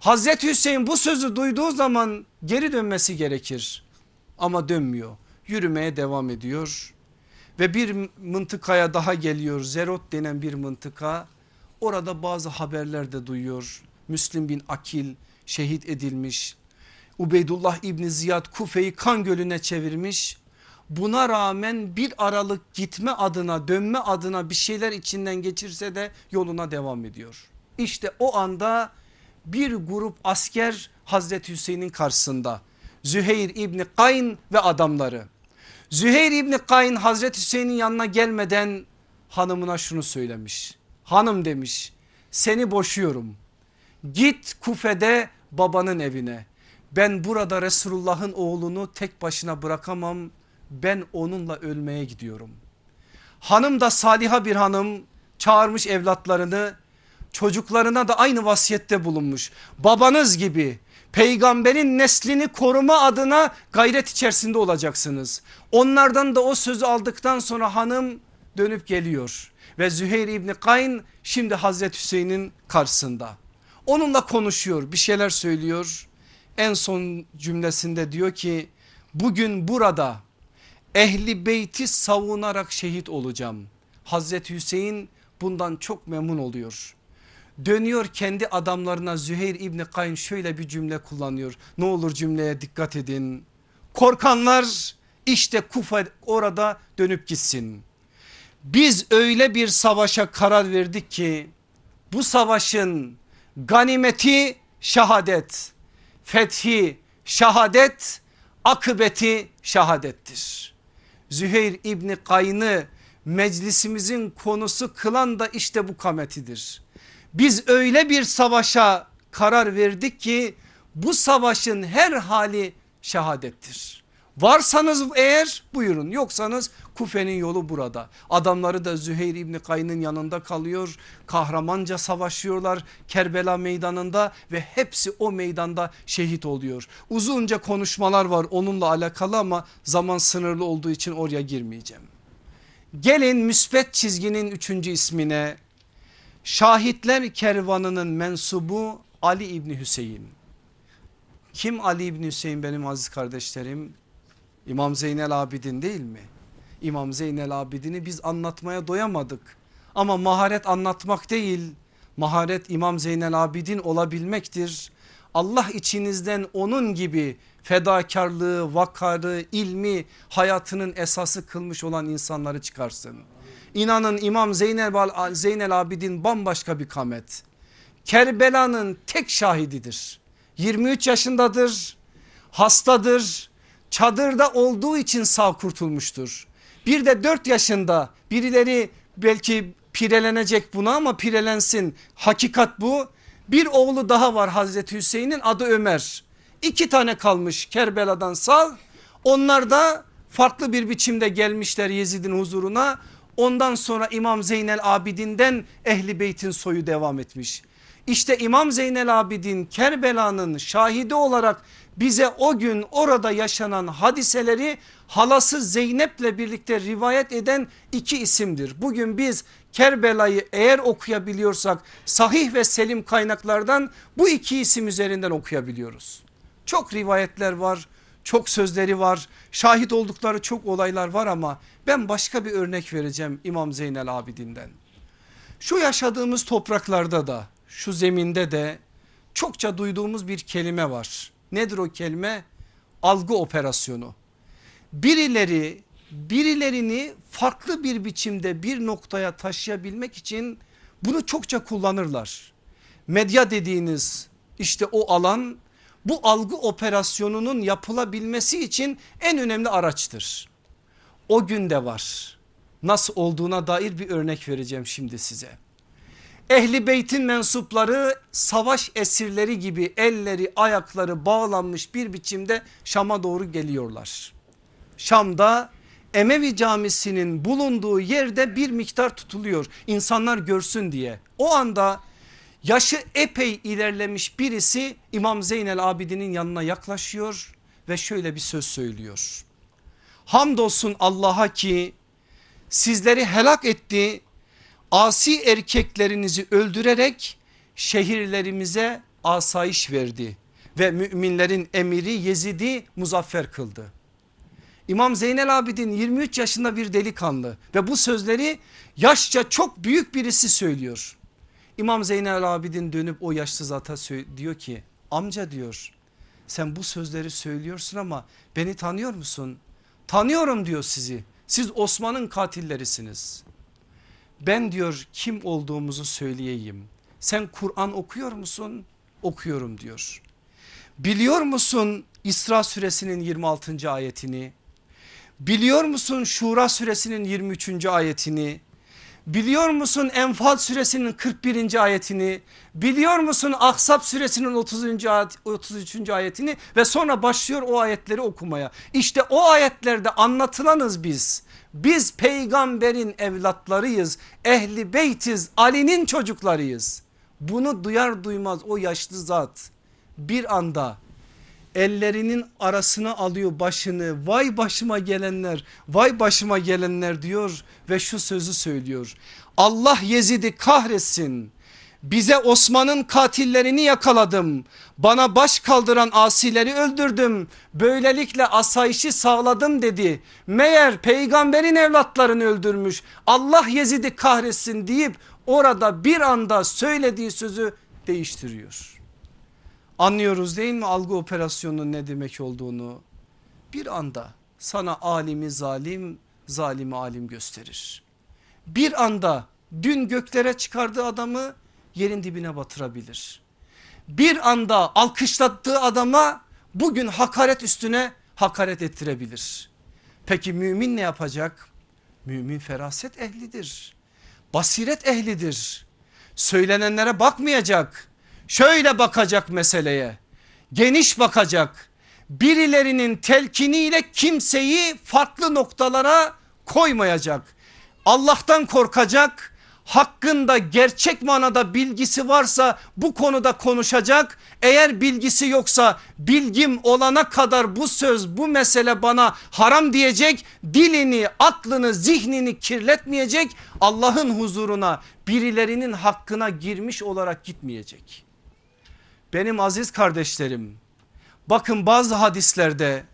Hazreti Hüseyin bu sözü duyduğu zaman geri dönmesi gerekir. Ama dönmüyor. Yürümeye devam ediyor. Ve bir mıntıkaya daha geliyor. Zerot denen bir mıntıka. Orada bazı haberler de duyuyor. Müslim bin Akil şehit edilmiş. Ubeydullah İbni Ziyad Kufe'yi kan gölüne çevirmiş. Buna rağmen bir aralık gitme adına dönme adına bir şeyler içinden geçirse de yoluna devam ediyor. İşte o anda bir grup asker Hazreti Hüseyin'in karşısında. Züheyr İbni Kayn ve adamları. Züheyr İbni Kayn Hazreti Hüseyin'in yanına gelmeden hanımına şunu söylemiş. Hanım demiş seni boşuyorum Git Kufe'de babanın evine. Ben burada Resulullah'ın oğlunu tek başına bırakamam. Ben onunla ölmeye gidiyorum. Hanım da saliha bir hanım çağırmış evlatlarını çocuklarına da aynı vasiyette bulunmuş. Babanız gibi peygamberin neslini koruma adına gayret içerisinde olacaksınız. Onlardan da o sözü aldıktan sonra hanım dönüp geliyor. Ve Züheyr İbni Kayn şimdi Hazreti Hüseyin'in karşısında. Onunla konuşuyor bir şeyler söylüyor. En son cümlesinde diyor ki bugün burada ehli beyti savunarak şehit olacağım. Hazreti Hüseyin bundan çok memnun oluyor. Dönüyor kendi adamlarına Züheyr İbni Kayn şöyle bir cümle kullanıyor. Ne olur cümleye dikkat edin. Korkanlar işte Kufa orada dönüp gitsin. Biz öyle bir savaşa karar verdik ki bu savaşın ganimeti şehadet, fethi şehadet, akıbeti şehadettir. Züheyr İbni Kayn'ı meclisimizin konusu kılan da işte bu kametidir. Biz öyle bir savaşa karar verdik ki bu savaşın her hali şehadettir. Varsanız eğer buyurun yoksanız Kufe'nin yolu burada. Adamları da Züheyr İbni Kayn'ın yanında kalıyor. Kahramanca savaşıyorlar Kerbela meydanında ve hepsi o meydanda şehit oluyor. Uzunca konuşmalar var onunla alakalı ama zaman sınırlı olduğu için oraya girmeyeceğim. Gelin müspet çizginin üçüncü ismine şahitler kervanının mensubu Ali İbni Hüseyin. Kim Ali İbni Hüseyin benim aziz kardeşlerim? İmam Zeynel Abidin değil mi? İmam Zeynel Abidin'i biz anlatmaya doyamadık. Ama maharet anlatmak değil maharet İmam Zeynel Abidin olabilmektir. Allah içinizden onun gibi fedakarlığı, vakarı, ilmi hayatının esası kılmış olan insanları çıkarsın. İnanın İmam Zeynel, Zeynel Abidin bambaşka bir kamet. Kerbela'nın tek şahididir. 23 yaşındadır, hastadır, çadırda olduğu için sağ kurtulmuştur. Bir de 4 yaşında birileri belki pirelenecek buna ama pirelensin. Hakikat bu. Bir oğlu daha var Hazreti Hüseyin'in adı Ömer. İki tane kalmış Kerbela'dan sağ. Onlar da farklı bir biçimde gelmişler Yezid'in huzuruna. Ondan sonra İmam Zeynel Abidin'den Ehli Beyt'in soyu devam etmiş. İşte İmam Zeynel Abidin Kerbela'nın şahidi olarak bize o gün orada yaşanan hadiseleri halası Zeynep'le birlikte rivayet eden iki isimdir. Bugün biz Kerbela'yı eğer okuyabiliyorsak sahih ve selim kaynaklardan bu iki isim üzerinden okuyabiliyoruz. Çok rivayetler var, çok sözleri var, şahit oldukları çok olaylar var ama ben başka bir örnek vereceğim İmam Zeynel Abidin'den. Şu yaşadığımız topraklarda da şu zeminde de çokça duyduğumuz bir kelime var. Nedir o kelime? Algı operasyonu. Birileri birilerini farklı bir biçimde bir noktaya taşıyabilmek için bunu çokça kullanırlar. Medya dediğiniz işte o alan bu algı operasyonunun yapılabilmesi için en önemli araçtır. O günde var. Nasıl olduğuna dair bir örnek vereceğim şimdi size. Ehli beytin mensupları savaş esirleri gibi elleri ayakları bağlanmış bir biçimde Şam'a doğru geliyorlar. Şam'da Emevi camisinin bulunduğu yerde bir miktar tutuluyor insanlar görsün diye. O anda yaşı epey ilerlemiş birisi İmam Zeynel Abidin'in yanına yaklaşıyor ve şöyle bir söz söylüyor. Hamdolsun Allah'a ki sizleri helak etti asi erkeklerinizi öldürerek şehirlerimize asayiş verdi ve müminlerin emiri Yezid'i muzaffer kıldı. İmam Zeynel Abidin 23 yaşında bir delikanlı ve bu sözleri yaşça çok büyük birisi söylüyor. İmam Zeynel Abidin dönüp o yaşlı zata diyor ki amca diyor sen bu sözleri söylüyorsun ama beni tanıyor musun? Tanıyorum diyor sizi siz Osman'ın katillerisiniz. Ben diyor kim olduğumuzu söyleyeyim. Sen Kur'an okuyor musun? Okuyorum diyor. Biliyor musun İsra suresinin 26. ayetini? Biliyor musun Şura suresinin 23. ayetini? Biliyor musun Enfal suresinin 41. ayetini? Biliyor musun Ahzab suresinin 30. Ayet, 33. ayetini? Ve sonra başlıyor o ayetleri okumaya. İşte o ayetlerde anlatılanız biz. Biz peygamberin evlatlarıyız. Ehli beytiz. Ali'nin çocuklarıyız. Bunu duyar duymaz o yaşlı zat bir anda ellerinin arasına alıyor başını vay başıma gelenler vay başıma gelenler diyor ve şu sözü söylüyor. Allah Yezid'i kahretsin bize Osman'ın katillerini yakaladım. Bana baş kaldıran asileri öldürdüm. Böylelikle asayişi sağladım dedi. Meğer peygamberin evlatlarını öldürmüş. Allah Yezid'i kahretsin deyip orada bir anda söylediği sözü değiştiriyor. Anlıyoruz değil mi algı operasyonunun ne demek olduğunu? Bir anda sana alimi zalim, zalimi alim gösterir. Bir anda dün göklere çıkardığı adamı yerin dibine batırabilir. Bir anda alkışlattığı adama bugün hakaret üstüne hakaret ettirebilir. Peki mümin ne yapacak? Mümin feraset ehlidir. Basiret ehlidir. Söylenenlere bakmayacak. Şöyle bakacak meseleye. Geniş bakacak. Birilerinin telkiniyle kimseyi farklı noktalara koymayacak. Allah'tan korkacak hakkında gerçek manada bilgisi varsa bu konuda konuşacak. Eğer bilgisi yoksa bilgim olana kadar bu söz bu mesele bana haram diyecek. Dilini aklını zihnini kirletmeyecek. Allah'ın huzuruna birilerinin hakkına girmiş olarak gitmeyecek. Benim aziz kardeşlerim bakın bazı hadislerde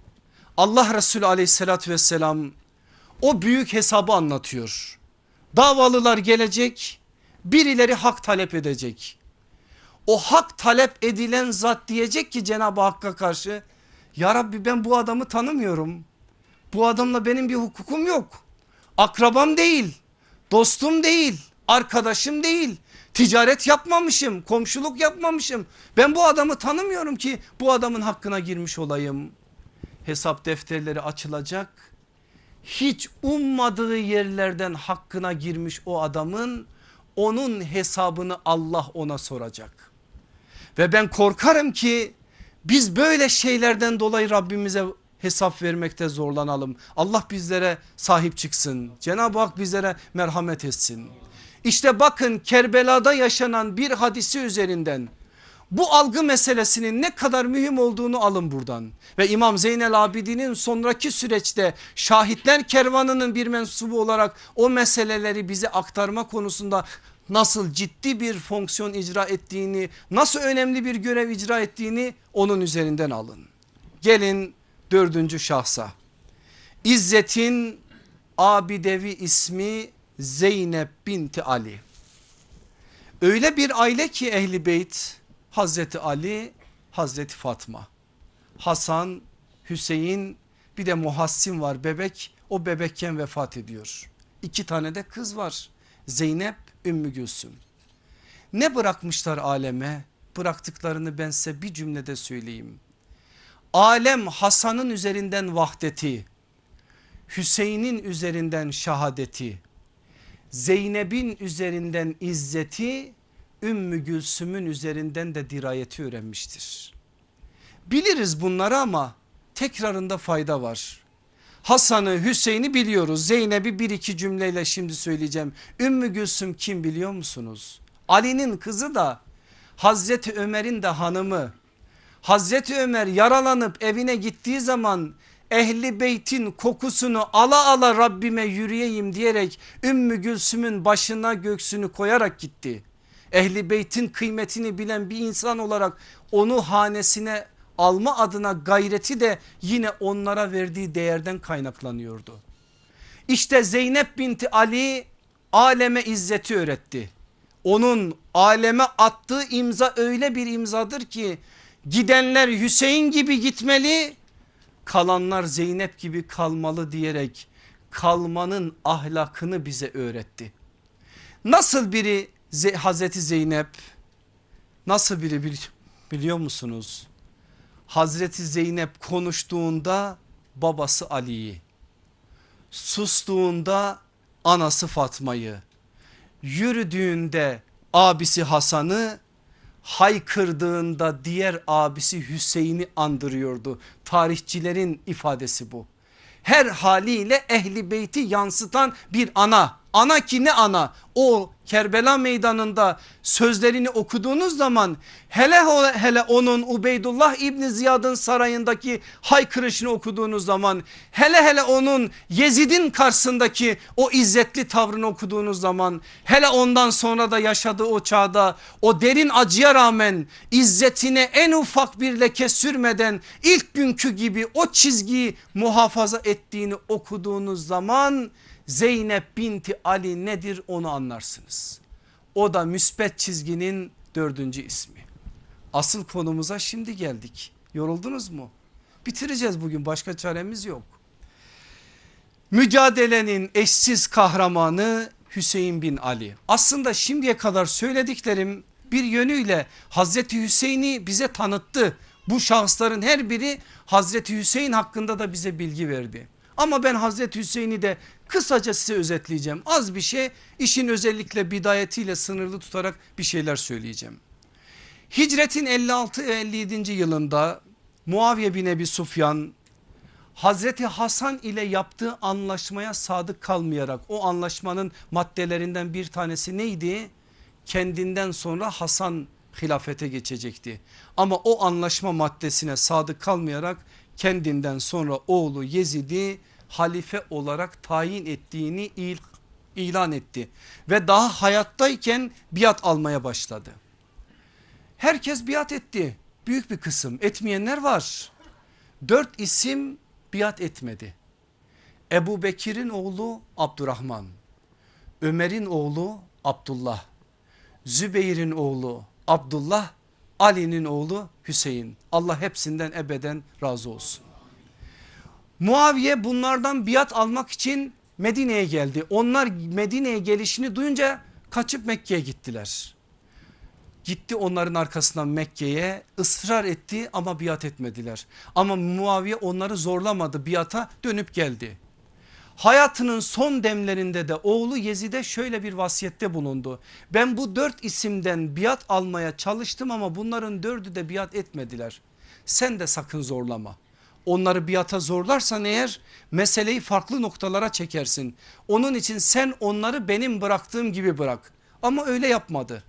Allah Resulü aleyhissalatü vesselam o büyük hesabı anlatıyor. Davalılar gelecek birileri hak talep edecek. O hak talep edilen zat diyecek ki Cenab-ı Hakk'a karşı ya Rabbi ben bu adamı tanımıyorum. Bu adamla benim bir hukukum yok. Akrabam değil, dostum değil, arkadaşım değil. Ticaret yapmamışım, komşuluk yapmamışım. Ben bu adamı tanımıyorum ki bu adamın hakkına girmiş olayım. Hesap defterleri açılacak hiç ummadığı yerlerden hakkına girmiş o adamın onun hesabını Allah ona soracak. Ve ben korkarım ki biz böyle şeylerden dolayı Rabbimize hesap vermekte zorlanalım. Allah bizlere sahip çıksın. Cenab-ı Hak bizlere merhamet etsin. İşte bakın Kerbela'da yaşanan bir hadisi üzerinden bu algı meselesinin ne kadar mühim olduğunu alın buradan. Ve İmam Zeynel Abidin'in sonraki süreçte şahitler kervanının bir mensubu olarak o meseleleri bize aktarma konusunda nasıl ciddi bir fonksiyon icra ettiğini, nasıl önemli bir görev icra ettiğini onun üzerinden alın. Gelin dördüncü şahsa. İzzet'in abidevi ismi Zeynep binti Ali. Öyle bir aile ki ehli beyt Hazreti Ali, Hazreti Fatma, Hasan, Hüseyin bir de Muhassin var bebek o bebekken vefat ediyor. İki tane de kız var Zeynep, Ümmü Gülsüm. Ne bırakmışlar aleme? Bıraktıklarını ben size bir cümlede söyleyeyim. Alem Hasan'ın üzerinden vahdeti, Hüseyin'in üzerinden şahadeti, Zeynep'in üzerinden izzeti, Ümmü Gülsüm'ün üzerinden de dirayeti öğrenmiştir. Biliriz bunları ama tekrarında fayda var. Hasan'ı Hüseyin'i biliyoruz. Zeynep'i bir iki cümleyle şimdi söyleyeceğim. Ümmü Gülsüm kim biliyor musunuz? Ali'nin kızı da Hazreti Ömer'in de hanımı. Hazreti Ömer yaralanıp evine gittiği zaman ehli beytin kokusunu ala ala Rabbime yürüyeyim diyerek Ümmü Gülsüm'ün başına göksünü koyarak gitti. Ehli beytin kıymetini bilen bir insan olarak onu hanesine alma adına gayreti de yine onlara verdiği değerden kaynaklanıyordu. İşte Zeynep binti Ali aleme izzeti öğretti. Onun aleme attığı imza öyle bir imzadır ki gidenler Hüseyin gibi gitmeli kalanlar Zeynep gibi kalmalı diyerek kalmanın ahlakını bize öğretti. Nasıl biri Hazreti Zeynep nasıl biri biliyor musunuz? Hazreti Zeynep konuştuğunda babası Ali'yi, sustuğunda anası Fatma'yı, yürüdüğünde abisi Hasan'ı, haykırdığında diğer abisi Hüseyin'i andırıyordu. Tarihçilerin ifadesi bu. Her haliyle ehli beyti yansıtan bir ana. Ana ki ne ana? O Kerbela meydanında sözlerini okuduğunuz zaman hele hele onun Ubeydullah İbni Ziyad'ın sarayındaki haykırışını okuduğunuz zaman hele hele onun Yezid'in karşısındaki o izzetli tavrını okuduğunuz zaman hele ondan sonra da yaşadığı o çağda o derin acıya rağmen izzetine en ufak bir leke sürmeden ilk günkü gibi o çizgiyi muhafaza ettiğini okuduğunuz zaman Zeynep binti Ali nedir onu anlarsınız. O da müspet çizginin dördüncü ismi. Asıl konumuza şimdi geldik. Yoruldunuz mu? Bitireceğiz bugün başka çaremiz yok. Mücadelenin eşsiz kahramanı Hüseyin bin Ali. Aslında şimdiye kadar söylediklerim bir yönüyle Hazreti Hüseyin'i bize tanıttı. Bu şahısların her biri Hazreti Hüseyin hakkında da bize bilgi verdi. Ama ben Hazreti Hüseyin'i de kısaca size özetleyeceğim. Az bir şey işin özellikle bidayetiyle sınırlı tutarak bir şeyler söyleyeceğim. Hicretin 56 ve 57. yılında Muaviye bin Ebi Sufyan Hazreti Hasan ile yaptığı anlaşmaya sadık kalmayarak o anlaşmanın maddelerinden bir tanesi neydi? Kendinden sonra Hasan hilafete geçecekti. Ama o anlaşma maddesine sadık kalmayarak kendinden sonra oğlu Yezid'i halife olarak tayin ettiğini il, ilan etti. Ve daha hayattayken biat almaya başladı. Herkes biat etti. Büyük bir kısım etmeyenler var. Dört isim biat etmedi. Ebu Bekir'in oğlu Abdurrahman, Ömer'in oğlu Abdullah, Zübeyir'in oğlu Abdullah, Ali'nin oğlu Hüseyin. Allah hepsinden ebeden razı olsun. Muaviye bunlardan biat almak için Medine'ye geldi. Onlar Medine'ye gelişini duyunca kaçıp Mekke'ye gittiler. Gitti onların arkasından Mekke'ye ısrar etti ama biat etmediler. Ama Muaviye onları zorlamadı biata dönüp geldi. Hayatının son demlerinde de oğlu Yezid'e şöyle bir vasiyette bulundu. Ben bu dört isimden biat almaya çalıştım ama bunların dördü de biat etmediler. Sen de sakın zorlama. Onları biata zorlarsan eğer meseleyi farklı noktalara çekersin. Onun için sen onları benim bıraktığım gibi bırak. Ama öyle yapmadı.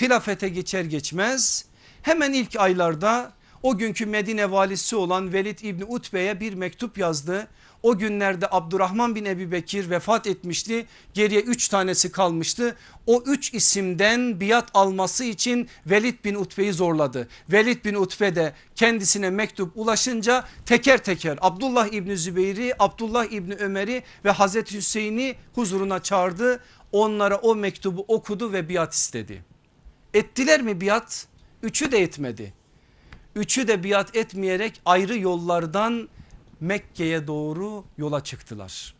Hilafete geçer geçmez hemen ilk aylarda o günkü Medine valisi olan Velid İbni Utbe'ye bir mektup yazdı. O günlerde Abdurrahman bin Ebi Bekir vefat etmişti. Geriye üç tanesi kalmıştı. O üç isimden biat alması için Velid bin Utbe'yi zorladı. Velid bin Utbe de kendisine mektup ulaşınca teker teker Abdullah İbni Zübeyir'i, Abdullah İbni Ömer'i ve Hazreti Hüseyin'i huzuruna çağırdı. Onlara o mektubu okudu ve biat istedi. Ettiler mi biat? Üçü de etmedi. Üçü de biat etmeyerek ayrı yollardan Mekke'ye doğru yola çıktılar.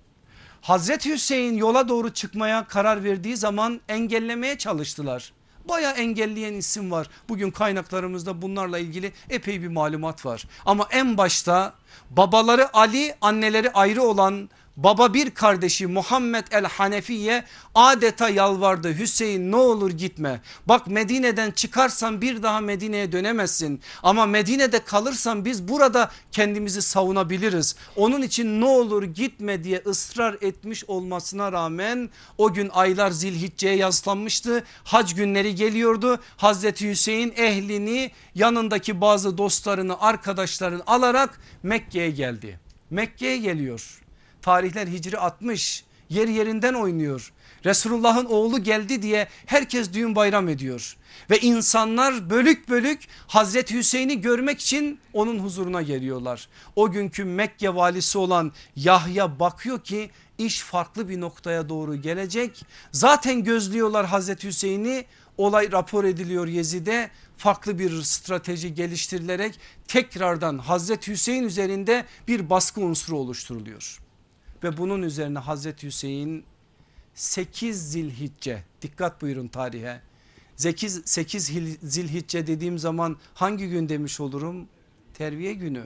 Hazreti Hüseyin yola doğru çıkmaya karar verdiği zaman engellemeye çalıştılar. Baya engelleyen isim var. Bugün kaynaklarımızda bunlarla ilgili epey bir malumat var. Ama en başta babaları Ali anneleri ayrı olan baba bir kardeşi Muhammed el Hanefiye adeta yalvardı. Hüseyin ne olur gitme. Bak Medine'den çıkarsan bir daha Medine'ye dönemezsin. Ama Medine'de kalırsan biz burada kendimizi savunabiliriz. Onun için ne olur gitme diye ısrar etmiş olmasına rağmen o gün aylar zilhicce'ye yazlanmıştı hac günleri geliyordu. Hazreti Hüseyin ehlini yanındaki bazı dostlarını arkadaşlarını alarak Mekke'ye geldi. Mekke'ye geliyor tarihler Hicri 60 yer yerinden oynuyor. Resulullah'ın oğlu geldi diye herkes düğün bayram ediyor. Ve insanlar bölük bölük Hazreti Hüseyin'i görmek için onun huzuruna geliyorlar. O günkü Mekke valisi olan Yahya bakıyor ki iş farklı bir noktaya doğru gelecek. Zaten gözlüyorlar Hazreti Hüseyin'i olay rapor ediliyor Yezid'e farklı bir strateji geliştirilerek tekrardan Hazreti Hüseyin üzerinde bir baskı unsuru oluşturuluyor ve bunun üzerine Hazreti Hüseyin 8 zilhicce dikkat buyurun tarihe 8, 8 zilhicce dediğim zaman hangi gün demiş olurum? Terviye günü.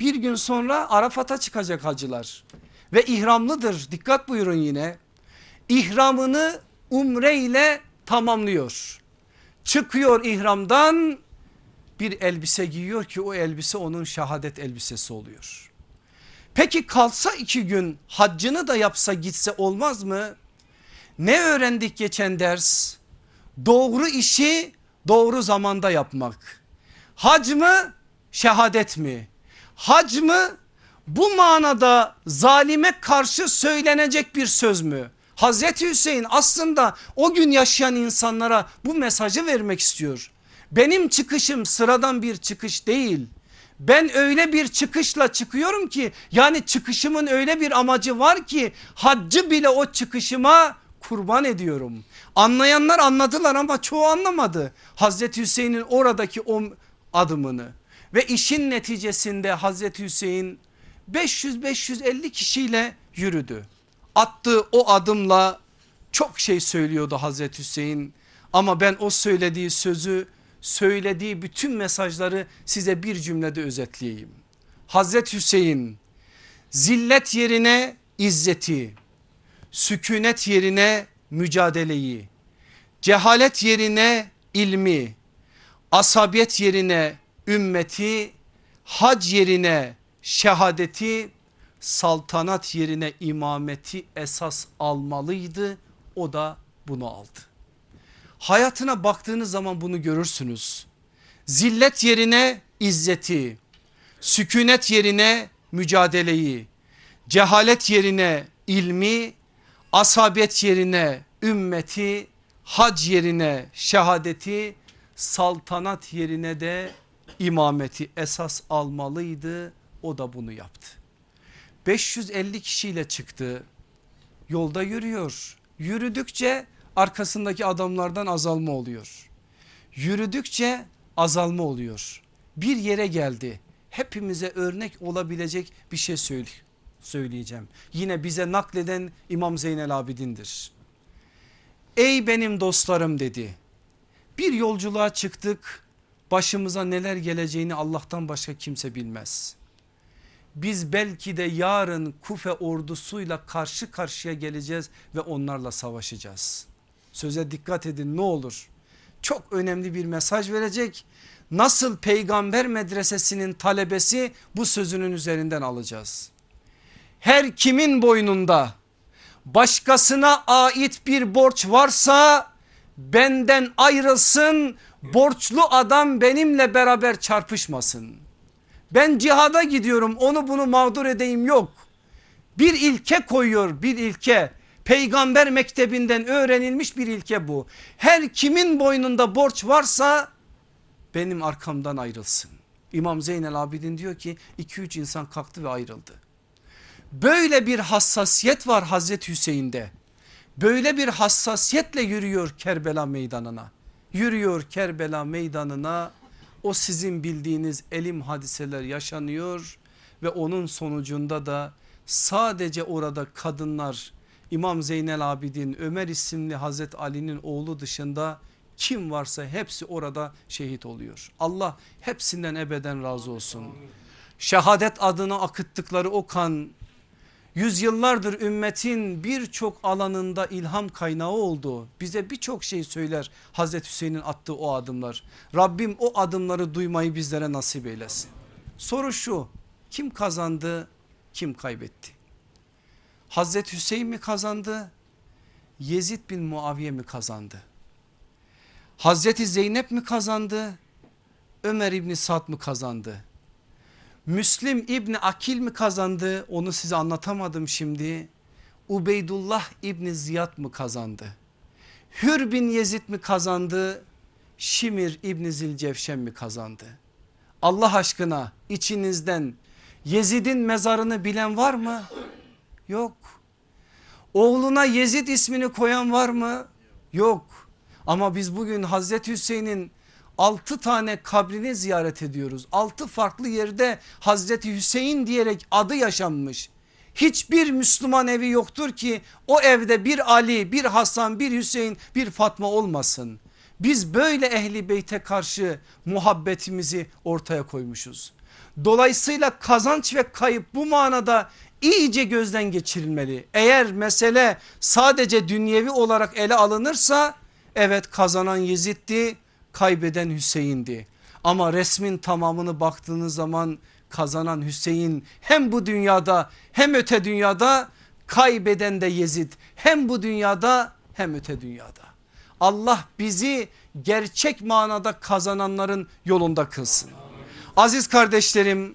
Bir gün sonra Arafat'a çıkacak hacılar ve ihramlıdır dikkat buyurun yine. İhramını umre ile tamamlıyor. Çıkıyor ihramdan bir elbise giyiyor ki o elbise onun şehadet elbisesi oluyor. Peki kalsa iki gün haccını da yapsa gitse olmaz mı? Ne öğrendik geçen ders? Doğru işi doğru zamanda yapmak. Hac mı şehadet mi? Hac mı bu manada zalime karşı söylenecek bir söz mü? Hazreti Hüseyin aslında o gün yaşayan insanlara bu mesajı vermek istiyor. Benim çıkışım sıradan bir çıkış değil. Ben öyle bir çıkışla çıkıyorum ki yani çıkışımın öyle bir amacı var ki haccı bile o çıkışıma kurban ediyorum. Anlayanlar anladılar ama çoğu anlamadı. Hazreti Hüseyin'in oradaki o adımını ve işin neticesinde Hazreti Hüseyin 500-550 kişiyle yürüdü. Attığı o adımla çok şey söylüyordu Hazreti Hüseyin ama ben o söylediği sözü söylediği bütün mesajları size bir cümlede özetleyeyim. Hazreti Hüseyin zillet yerine izzeti, sükunet yerine mücadeleyi, cehalet yerine ilmi, asabiyet yerine ümmeti, hac yerine şehadeti, saltanat yerine imameti esas almalıydı. O da bunu aldı. Hayatına baktığınız zaman bunu görürsünüz. Zillet yerine izzeti, sükunet yerine mücadeleyi, cehalet yerine ilmi, asabet yerine ümmeti, hac yerine şehadeti, saltanat yerine de imameti esas almalıydı. O da bunu yaptı. 550 kişiyle çıktı. Yolda yürüyor. Yürüdükçe arkasındaki adamlardan azalma oluyor. Yürüdükçe azalma oluyor. Bir yere geldi. Hepimize örnek olabilecek bir şey söyle, söyleyeceğim. Yine bize nakleden İmam Zeynel Abidin'dir. Ey benim dostlarım dedi. Bir yolculuğa çıktık. Başımıza neler geleceğini Allah'tan başka kimse bilmez. biz belki de yarın Kufe ordusuyla karşı karşıya geleceğiz ve onlarla savaşacağız. Söze dikkat edin ne olur. Çok önemli bir mesaj verecek. Nasıl peygamber medresesinin talebesi bu sözünün üzerinden alacağız. Her kimin boynunda başkasına ait bir borç varsa benden ayrılsın borçlu adam benimle beraber çarpışmasın. Ben cihada gidiyorum onu bunu mağdur edeyim yok. Bir ilke koyuyor bir ilke peygamber mektebinden öğrenilmiş bir ilke bu. Her kimin boynunda borç varsa benim arkamdan ayrılsın. İmam Zeynel Abidin diyor ki 2-3 insan kalktı ve ayrıldı. Böyle bir hassasiyet var Hazreti Hüseyin'de. Böyle bir hassasiyetle yürüyor Kerbela meydanına. Yürüyor Kerbela meydanına o sizin bildiğiniz elim hadiseler yaşanıyor ve onun sonucunda da sadece orada kadınlar İmam Zeynel Abidin Ömer isimli Hazret Ali'nin oğlu dışında kim varsa hepsi orada şehit oluyor. Allah hepsinden ebeden razı olsun. Şehadet adına akıttıkları o kan yüzyıllardır ümmetin birçok alanında ilham kaynağı oldu. Bize birçok şey söyler Hazreti Hüseyin'in attığı o adımlar. Rabbim o adımları duymayı bizlere nasip eylesin. Soru şu kim kazandı kim kaybetti? Hazreti Hüseyin mi kazandı? Yezid bin Muaviye mi kazandı? Hazreti Zeynep mi kazandı? Ömer İbni Sad mı kazandı? Müslim İbni Akil mi kazandı? Onu size anlatamadım şimdi. Ubeydullah İbni Ziyad mı kazandı? Hür bin Yezid mi kazandı? Şimir İbni Zilcevşen mi kazandı? Allah aşkına içinizden Yezid'in mezarını bilen var mı? Yok. Oğluna Yezid ismini koyan var mı? Yok. Ama biz bugün Hazreti Hüseyin'in 6 tane kabrini ziyaret ediyoruz. 6 farklı yerde Hazreti Hüseyin diyerek adı yaşanmış. Hiçbir Müslüman evi yoktur ki o evde bir Ali, bir Hasan, bir Hüseyin, bir Fatma olmasın. Biz böyle ehli beyte karşı muhabbetimizi ortaya koymuşuz. Dolayısıyla kazanç ve kayıp bu manada iyice gözden geçirilmeli. Eğer mesele sadece dünyevi olarak ele alınırsa evet kazanan Yezid'di kaybeden Hüseyin'di. Ama resmin tamamını baktığınız zaman kazanan Hüseyin hem bu dünyada hem öte dünyada kaybeden de Yezid hem bu dünyada hem öte dünyada. Allah bizi gerçek manada kazananların yolunda kılsın. Aziz kardeşlerim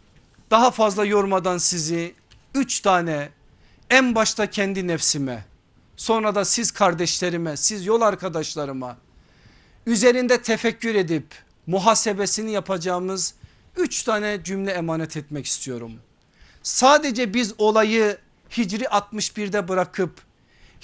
daha fazla yormadan sizi üç tane en başta kendi nefsime sonra da siz kardeşlerime siz yol arkadaşlarıma üzerinde tefekkür edip muhasebesini yapacağımız üç tane cümle emanet etmek istiyorum. Sadece biz olayı Hicri 61'de bırakıp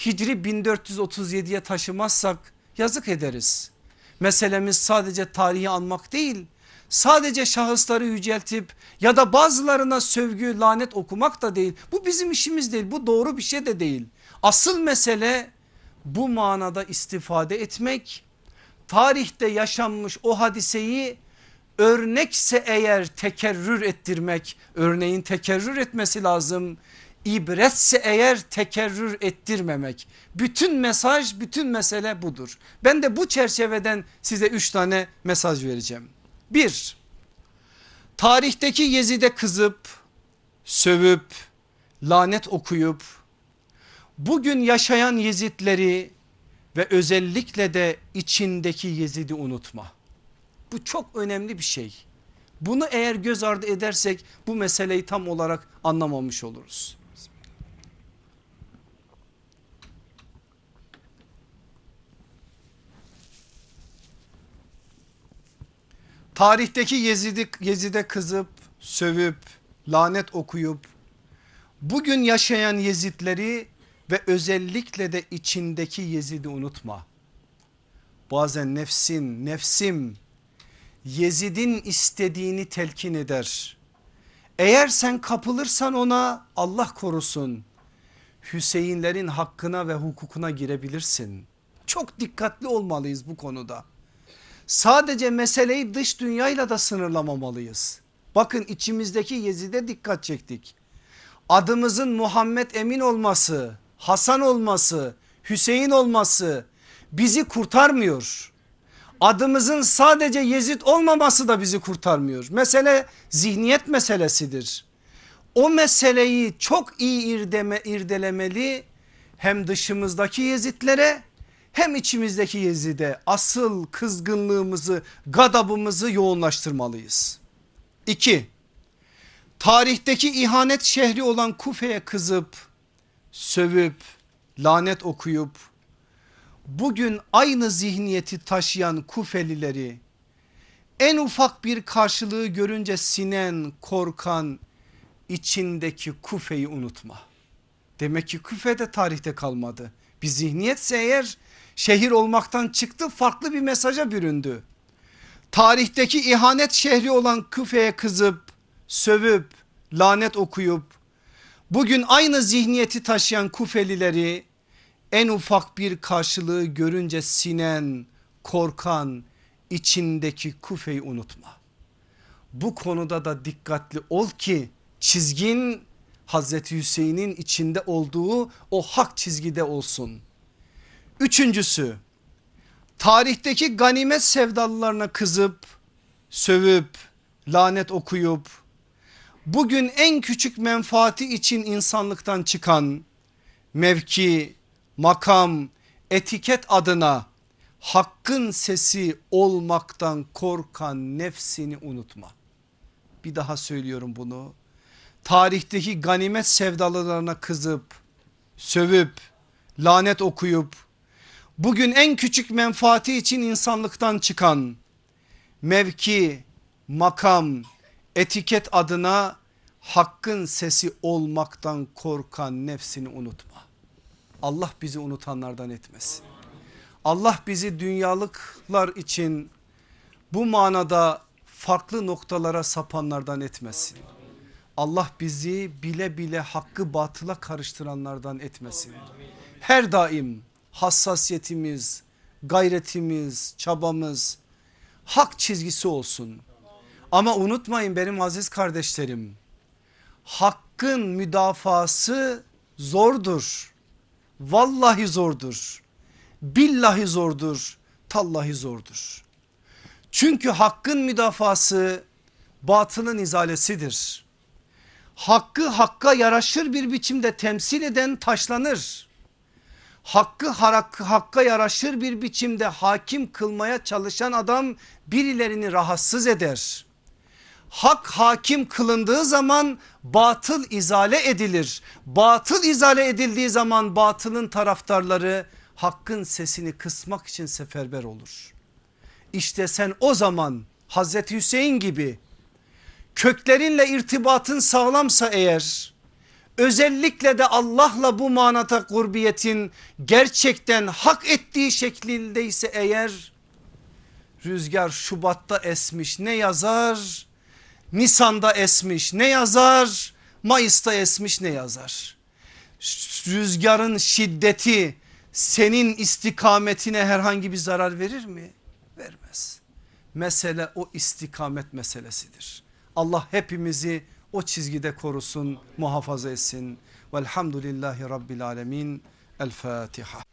Hicri 1437'ye taşımazsak yazık ederiz. Meselemiz sadece tarihi anmak değil sadece şahısları yüceltip ya da bazılarına sövgü lanet okumak da değil. Bu bizim işimiz değil bu doğru bir şey de değil. Asıl mesele bu manada istifade etmek tarihte yaşanmış o hadiseyi örnekse eğer tekerrür ettirmek örneğin tekerrür etmesi lazım İbretse eğer tekerrür ettirmemek. Bütün mesaj bütün mesele budur. Ben de bu çerçeveden size üç tane mesaj vereceğim. Bir tarihteki Yezid'e kızıp sövüp lanet okuyup bugün yaşayan Yezidleri ve özellikle de içindeki Yezid'i unutma. Bu çok önemli bir şey. Bunu eğer göz ardı edersek bu meseleyi tam olarak anlamamış oluruz. Tarihteki Yezid'i Yezid'e kızıp sövüp lanet okuyup bugün yaşayan Yezidleri ve özellikle de içindeki Yezid'i unutma. Bazen nefsin nefsim Yezid'in istediğini telkin eder. Eğer sen kapılırsan ona Allah korusun. Hüseyinlerin hakkına ve hukukuna girebilirsin. Çok dikkatli olmalıyız bu konuda. Sadece meseleyi dış dünyayla da sınırlamamalıyız. Bakın içimizdeki Yezid'e dikkat çektik. Adımızın Muhammed Emin olması, Hasan olması, Hüseyin olması bizi kurtarmıyor. Adımızın sadece Yezid olmaması da bizi kurtarmıyor. Mesele zihniyet meselesidir. O meseleyi çok iyi irdeme, irdelemeli hem dışımızdaki Yezidlere hem içimizdeki Yezid'e asıl kızgınlığımızı gadabımızı yoğunlaştırmalıyız. 2. Tarihteki ihanet şehri olan Kufe'ye kızıp sövüp lanet okuyup bugün aynı zihniyeti taşıyan Kufelileri en ufak bir karşılığı görünce sinen korkan içindeki Kufe'yi unutma. Demek ki Küfe de tarihte kalmadı. Bir zihniyetse eğer şehir olmaktan çıktı farklı bir mesaja büründü. Tarihteki ihanet şehri olan Küfe'ye kızıp sövüp lanet okuyup bugün aynı zihniyeti taşıyan Kufelileri en ufak bir karşılığı görünce sinen korkan içindeki Kufe'yi unutma. Bu konuda da dikkatli ol ki çizgin Hazreti Hüseyin'in içinde olduğu o hak çizgide olsun. Üçüncüsü tarihteki ganimet sevdalılarına kızıp sövüp lanet okuyup bugün en küçük menfaati için insanlıktan çıkan mevki, makam, etiket adına hakkın sesi olmaktan korkan nefsini unutma. Bir daha söylüyorum bunu. Tarihteki ganimet sevdalılarına kızıp, sövüp, lanet okuyup, bugün en küçük menfaati için insanlıktan çıkan mevki, makam, etiket adına hakkın sesi olmaktan korkan nefsini unutma. Allah bizi unutanlardan etmesin. Allah bizi dünyalıklar için bu manada farklı noktalara sapanlardan etmesin. Allah bizi bile bile hakkı batıla karıştıranlardan etmesin. Her daim hassasiyetimiz, gayretimiz, çabamız hak çizgisi olsun. Ama unutmayın benim aziz kardeşlerim. Hakkın müdafası zordur. Vallahi zordur. Billahi zordur. Tallahi zordur. Çünkü hakkın müdafası batılın izalesidir. Hakkı hakka yaraşır bir biçimde temsil eden taşlanır. Hakkı hakka yaraşır bir biçimde hakim kılmaya çalışan adam birilerini rahatsız eder. Hak hakim kılındığı zaman batıl izale edilir. Batıl izale edildiği zaman batılın taraftarları hakkın sesini kısmak için seferber olur. İşte sen o zaman Hazreti Hüseyin gibi köklerinle irtibatın sağlamsa eğer özellikle de Allah'la bu manata kurbiyetin gerçekten hak ettiği şeklindeyse eğer rüzgar Şubat'ta esmiş ne yazar Nisan'da esmiş ne yazar Mayıs'ta esmiş ne yazar rüzgarın şiddeti senin istikametine herhangi bir zarar verir mi? Vermez. Mesele o istikamet meselesidir. Allah hepimizi o çizgide korusun, muhafaza etsin. Velhamdülillahi Rabbil Alemin. El Fatiha.